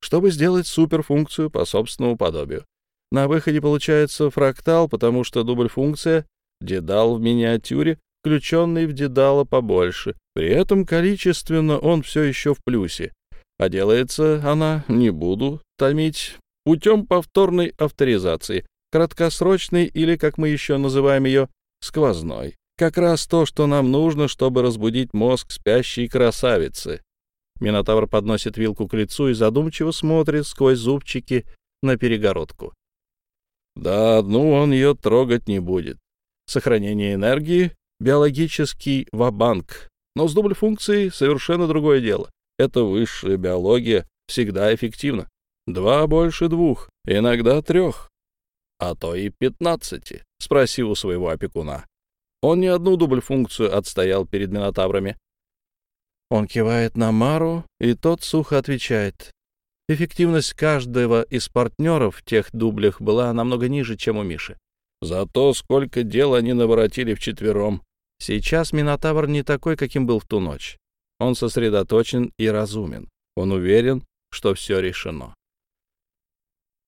чтобы сделать суперфункцию по собственному подобию. На выходе получается фрактал, потому что дубль-функция — дедал в миниатюре, включенный в дедала побольше. При этом количественно он все еще в плюсе. А делается она, не буду томить, путем повторной авторизации, краткосрочной или, как мы еще называем ее, сквозной. Как раз то, что нам нужно, чтобы разбудить мозг спящей красавицы. Минотавр подносит вилку к лицу и задумчиво смотрит сквозь зубчики на перегородку. Да, ну он ее трогать не будет. Сохранение энергии, биологический вабанк. Но с дубль-функцией совершенно другое дело. Это высшая биология всегда эффективна. Два больше двух, иногда трех, а то и пятнадцати, спроси у своего опекуна. Он не одну дубль-функцию отстоял перед минотаврами. Он кивает на Мару, и тот сухо отвечает. Эффективность каждого из партнеров в тех дублях была намного ниже, чем у Миши. Зато сколько дел они наворотили вчетвером. Сейчас Минотавр не такой, каким был в ту ночь. Он сосредоточен и разумен. Он уверен, что все решено.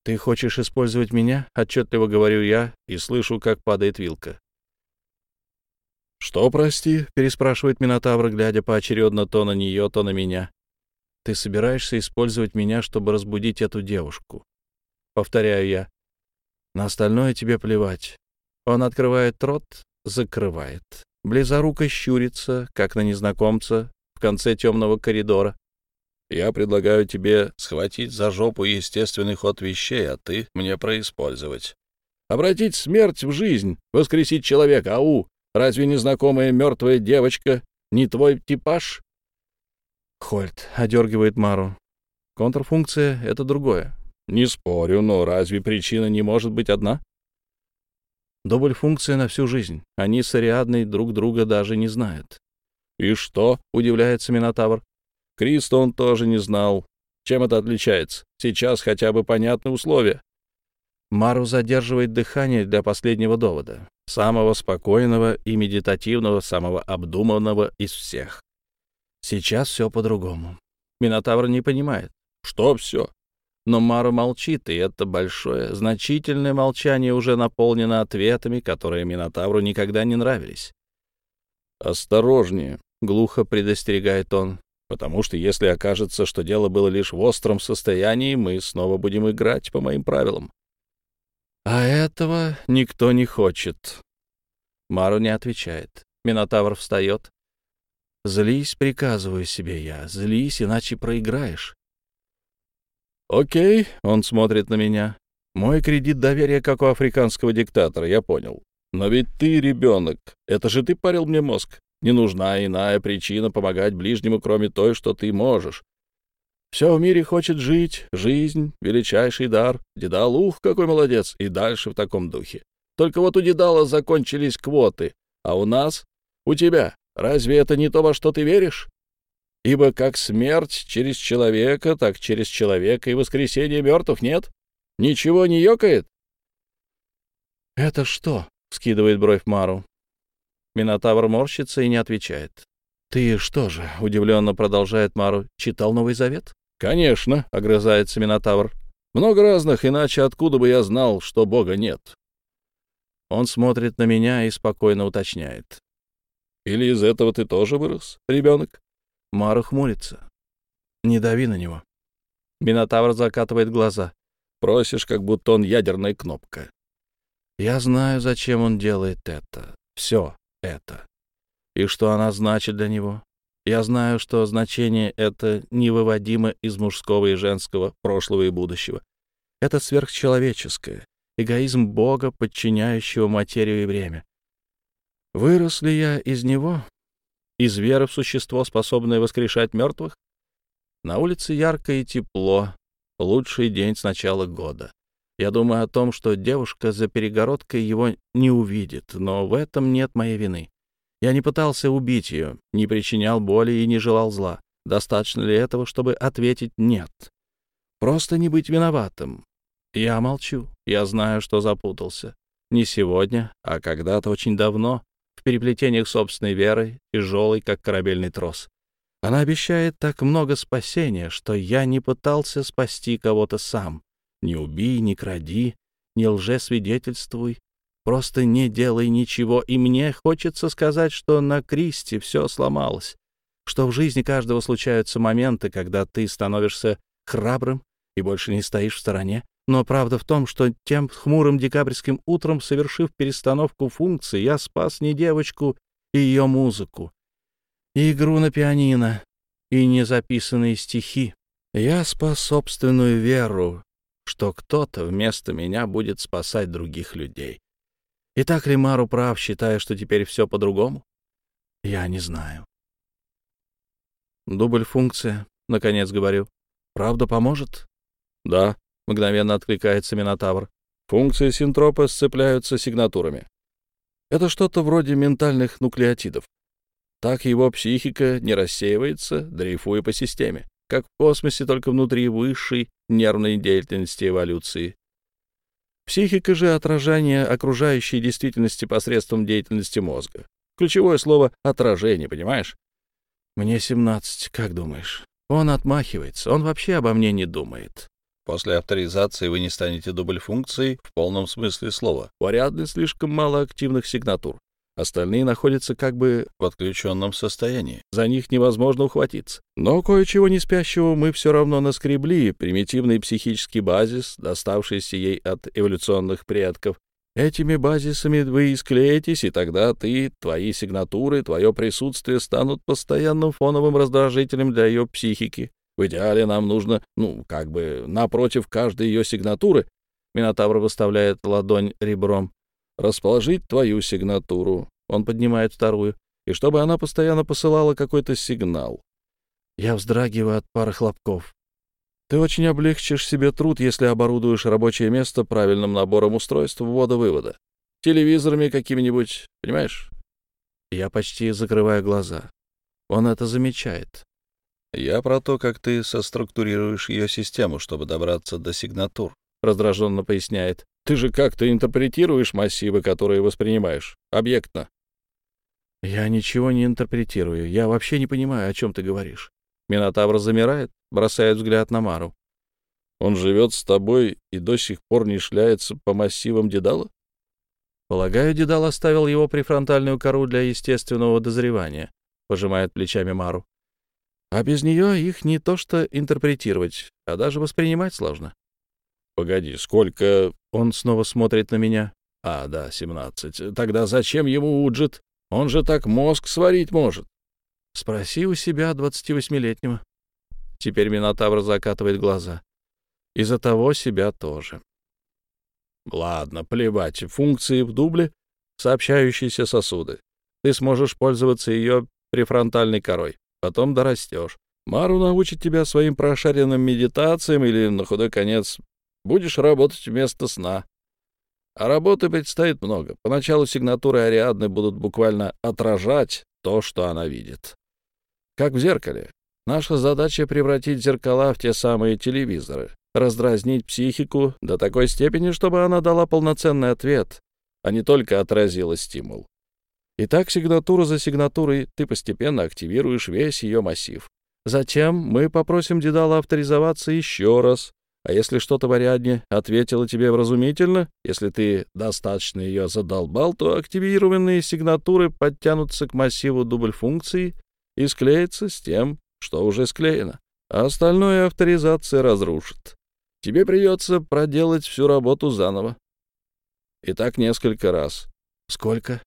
«Ты хочешь использовать меня?» — отчетливо говорю я и слышу, как падает вилка. «Что, прости?» — переспрашивает Минотавр, глядя поочередно то на нее, то на меня. «Ты собираешься использовать меня, чтобы разбудить эту девушку?» Повторяю я. «На остальное тебе плевать». Он открывает рот, закрывает. Близоруко щурится, как на незнакомца, в конце темного коридора. Я предлагаю тебе схватить за жопу естественный ход вещей, а ты мне происпользовать. Обратить смерть в жизнь, воскресить человека, ау! Разве незнакомая мертвая девочка не твой типаж? Хольт одергивает Мару. Контрфункция — это другое. Не спорю, но разве причина не может быть одна? Дубль-функция на всю жизнь. Они с Ариадной друг друга даже не знают. «И что?» — удивляется Минотавр. Криста он тоже не знал. Чем это отличается? Сейчас хотя бы понятны условия. Мару задерживает дыхание для последнего довода, самого спокойного и медитативного, самого обдуманного из всех. Сейчас все по-другому. Минотавр не понимает. Что все? Но Мару молчит, и это большое, значительное молчание уже наполнено ответами, которые Минотавру никогда не нравились. «Осторожнее», — глухо предостерегает он потому что если окажется, что дело было лишь в остром состоянии, мы снова будем играть по моим правилам. А этого никто не хочет. Мару не отвечает. Минотавр встает. Злись, приказываю себе я. Злись, иначе проиграешь. Окей, он смотрит на меня. Мой кредит доверия, как у африканского диктатора, я понял. Но ведь ты ребенок. Это же ты парил мне мозг. Не нужна иная причина помогать ближнему, кроме той, что ты можешь. Все в мире хочет жить, жизнь — величайший дар. Дедал, ух, какой молодец, и дальше в таком духе. Только вот у Дедала закончились квоты, а у нас, у тебя, разве это не то, во что ты веришь? Ибо как смерть через человека, так через человека и воскресение мертвых нет? Ничего не ёкает? — Это что? — скидывает бровь Мару. Минотавр морщится и не отвечает. «Ты что же?» — удивленно продолжает Мару. «Читал Новый Завет?» «Конечно», — огрызается Минотавр. «Много разных, иначе откуда бы я знал, что Бога нет?» Он смотрит на меня и спокойно уточняет. «Или из этого ты тоже вырос, ребенок?» Мару хмурится. «Не дави на него». Минотавр закатывает глаза. «Просишь, как будто он ядерная кнопка». «Я знаю, зачем он делает это. Все это. И что она значит для него. Я знаю, что значение это невыводимо из мужского и женского прошлого и будущего. Это сверхчеловеческое, эгоизм Бога, подчиняющего материю и время. Вырос ли я из него? Из веры в существо, способное воскрешать мертвых? На улице ярко и тепло. Лучший день с начала года. Я думаю о том, что девушка за перегородкой его не увидит, но в этом нет моей вины. Я не пытался убить ее, не причинял боли и не желал зла. Достаточно ли этого, чтобы ответить «нет»? Просто не быть виноватым. Я молчу. Я знаю, что запутался. Не сегодня, а когда-то очень давно, переплетениях собственной веры, тяжелой, как корабельный трос. Она обещает так много спасения, что я не пытался спасти кого-то сам. Не убей, не кради, не лжесвидетельствуй, просто не делай ничего. И мне хочется сказать, что на Кристи все сломалось, что в жизни каждого случаются моменты, когда ты становишься храбрым и больше не стоишь в стороне. Но правда в том, что тем хмурым декабрьским утром, совершив перестановку функций, я спас не девочку и ее музыку, и игру на пианино, и незаписанные стихи. Я спас собственную веру, что кто-то вместо меня будет спасать других людей. И так ли прав, считая, что теперь все по-другому? Я не знаю. Дубль-функция, наконец говорю. Правда поможет? Да, мгновенно откликается Минотавр. Функции синтропа сцепляются сигнатурами. Это что-то вроде ментальных нуклеотидов. Так его психика не рассеивается, дрейфуя по системе, как в космосе, только внутри высшей нервной деятельности эволюции. Психика же — отражение окружающей действительности посредством деятельности мозга. Ключевое слово — отражение, понимаешь? Мне 17, как думаешь? Он отмахивается, он вообще обо мне не думает. После авторизации вы не станете дубль-функцией в полном смысле слова. У Ариадны слишком мало активных сигнатур. Остальные находятся как бы в отключенном состоянии. За них невозможно ухватиться. Но кое-чего не спящего мы все равно наскребли. Примитивный психический базис, доставшийся ей от эволюционных предков, Этими базисами вы и склеитесь, и тогда ты, твои сигнатуры, твое присутствие станут постоянным фоновым раздражителем для ее психики. В идеале нам нужно, ну, как бы, напротив каждой ее сигнатуры, Минотавр выставляет ладонь ребром, расположить твою сигнатуру. Он поднимает вторую, и чтобы она постоянно посылала какой-то сигнал. Я вздрагиваю от пары хлопков. Ты очень облегчишь себе труд, если оборудуешь рабочее место правильным набором устройств ввода-вывода. Телевизорами какими-нибудь, понимаешь? Я почти закрываю глаза. Он это замечает. Я про то, как ты соструктурируешь ее систему, чтобы добраться до сигнатур, — раздраженно поясняет. Ты же как-то интерпретируешь массивы, которые воспринимаешь, объектно. Я ничего не интерпретирую. Я вообще не понимаю, о чем ты говоришь. Минотавр замирает, бросает взгляд на Мару. «Он живет с тобой и до сих пор не шляется по массивам Дедала?» «Полагаю, Дедал оставил его префронтальную кору для естественного дозревания», — пожимает плечами Мару. «А без нее их не то что интерпретировать, а даже воспринимать сложно». «Погоди, сколько...» — он снова смотрит на меня. «А, да, семнадцать. Тогда зачем ему Уджит? Он же так мозг сварить может». Спроси у себя двадцати восьмилетнего. Теперь Минотавр закатывает глаза. Из-за того себя тоже. Ладно, плевать. Функции в дубле — сообщающиеся сосуды. Ты сможешь пользоваться ее префронтальной корой. Потом дорастешь. Мару научит тебя своим прошаренным медитациям или, на худой конец, будешь работать вместо сна. А работы предстоит много. Поначалу сигнатуры Ариадны будут буквально отражать то, что она видит. Как в зеркале. Наша задача — превратить зеркала в те самые телевизоры, раздразнить психику до такой степени, чтобы она дала полноценный ответ, а не только отразила стимул. И так сигнатура за сигнатурой ты постепенно активируешь весь ее массив. Затем мы попросим Дедала авторизоваться еще раз, а если что-то в Ариадне ответило тебе вразумительно, если ты достаточно ее задолбал, то активированные сигнатуры подтянутся к массиву дубль функции и склеится с тем, что уже склеено, а остальное авторизация разрушит. Тебе придется проделать всю работу заново. И так несколько раз. Сколько?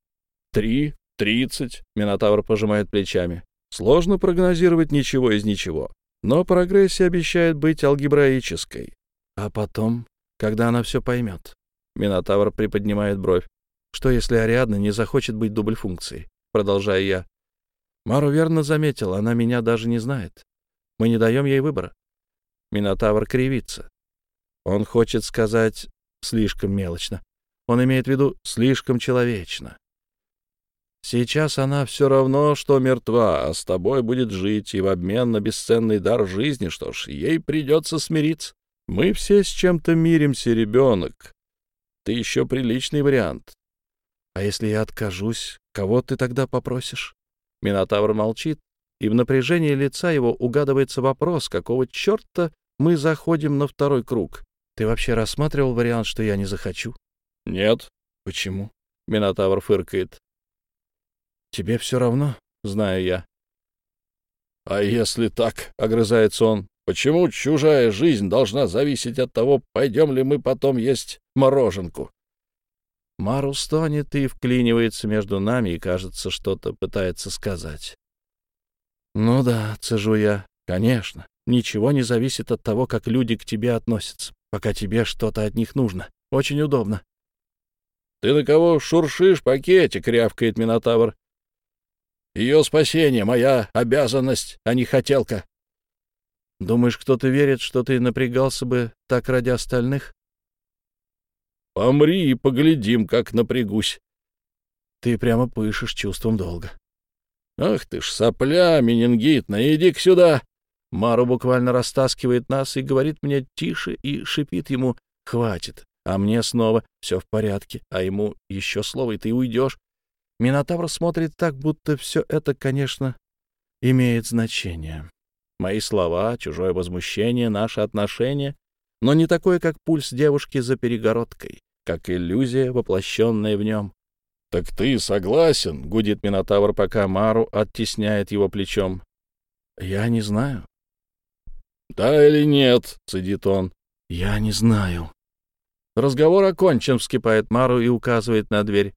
Три, тридцать, Минотавр пожимает плечами. Сложно прогнозировать ничего из ничего, но прогрессия обещает быть алгебраической. А потом, когда она все поймет? Минотавр приподнимает бровь. Что, если Ариадна не захочет быть дубль функцией? Продолжаю я. Мару верно заметил, она меня даже не знает. Мы не даем ей выбора. Минотавр кривится. Он хочет сказать слишком мелочно. Он имеет в виду слишком человечно. Сейчас она все равно, что мертва, а с тобой будет жить, и в обмен на бесценный дар жизни, что ж, ей придется смириться. Мы все с чем-то миримся, ребенок. Ты еще приличный вариант. А если я откажусь, кого ты тогда попросишь? Минотавр молчит, и в напряжении лица его угадывается вопрос, какого черта мы заходим на второй круг. Ты вообще рассматривал вариант, что я не захочу? Нет. Почему? Минотавр фыркает. Тебе все равно, знаю я. А если так, огрызается он, почему чужая жизнь должна зависеть от того, пойдем ли мы потом есть мороженку? Мару стонет и вклинивается между нами и, кажется, что-то пытается сказать. «Ну да», — цежу я, — «конечно. Ничего не зависит от того, как люди к тебе относятся, пока тебе что-то от них нужно. Очень удобно». «Ты на кого шуршишь, пакетик?» — рявкает Минотавр. Ее спасение — моя обязанность, а не хотелка. Думаешь, кто-то верит, что ты напрягался бы так ради остальных? Помри и поглядим, как напрягусь. Ты прямо пышешь чувством долга. Ах ты ж сопля менингитная, иди-ка сюда. Мару буквально растаскивает нас и говорит мне тише и шипит ему «хватит». А мне снова все в порядке, а ему еще слово, и ты уйдешь. Минотавр смотрит так, будто все это, конечно, имеет значение. Мои слова, чужое возмущение, наши отношения, но не такое, как пульс девушки за перегородкой, как иллюзия, воплощенная в нем. — Так ты согласен? — гудит Минотавр, пока Мару оттесняет его плечом. — Я не знаю. — Да или нет? — цедит он. — Я не знаю. Разговор окончен, вскипает Мару и указывает на дверь.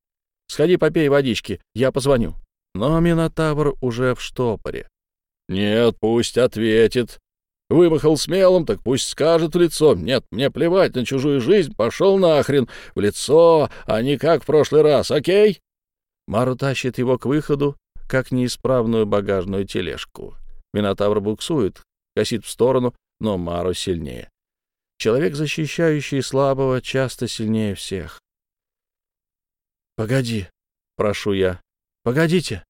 Сходи попей водички, я позвоню. Но Минотавр уже в штопоре. Нет, пусть ответит. Вымахал смелым, так пусть скажет в лицо. Нет, мне плевать на чужую жизнь, пошел нахрен. В лицо, а не как в прошлый раз, окей? Мару тащит его к выходу, как неисправную багажную тележку. Минотавр буксует, косит в сторону, но Мару сильнее. Человек, защищающий слабого, часто сильнее всех. «Погоди», — прошу я. «Погодите».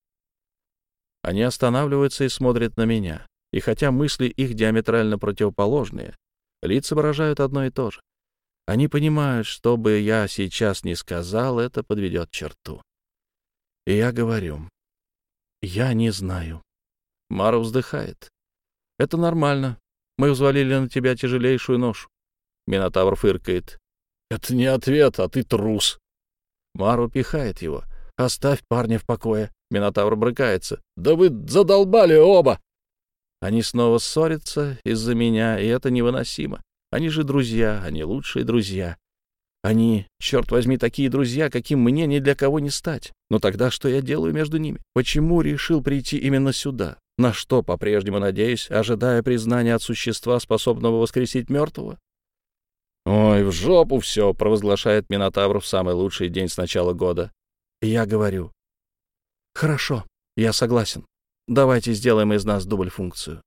Они останавливаются и смотрят на меня. И хотя мысли их диаметрально противоположные, лица выражают одно и то же. Они понимают, что бы я сейчас ни сказал, это подведет черту. И я говорю, я не знаю. Мара вздыхает. Это нормально. Мы взвалили на тебя тяжелейшую ношу. Минотавр фыркает. Это не ответ, а ты трус. Мару пихает его. «Оставь парня в покое». Минотавр брыкается. «Да вы задолбали оба!» Они снова ссорятся из-за меня, и это невыносимо. Они же друзья, они лучшие друзья. Они, черт возьми, такие друзья, каким мне ни для кого не стать. Но тогда что я делаю между ними? Почему решил прийти именно сюда? На что, по-прежнему надеюсь, ожидая признания от существа, способного воскресить мертвого? «Ой, в жопу все!» — провозглашает Минотавр в самый лучший день с начала года. Я говорю. «Хорошо, я согласен. Давайте сделаем из нас дубль-функцию.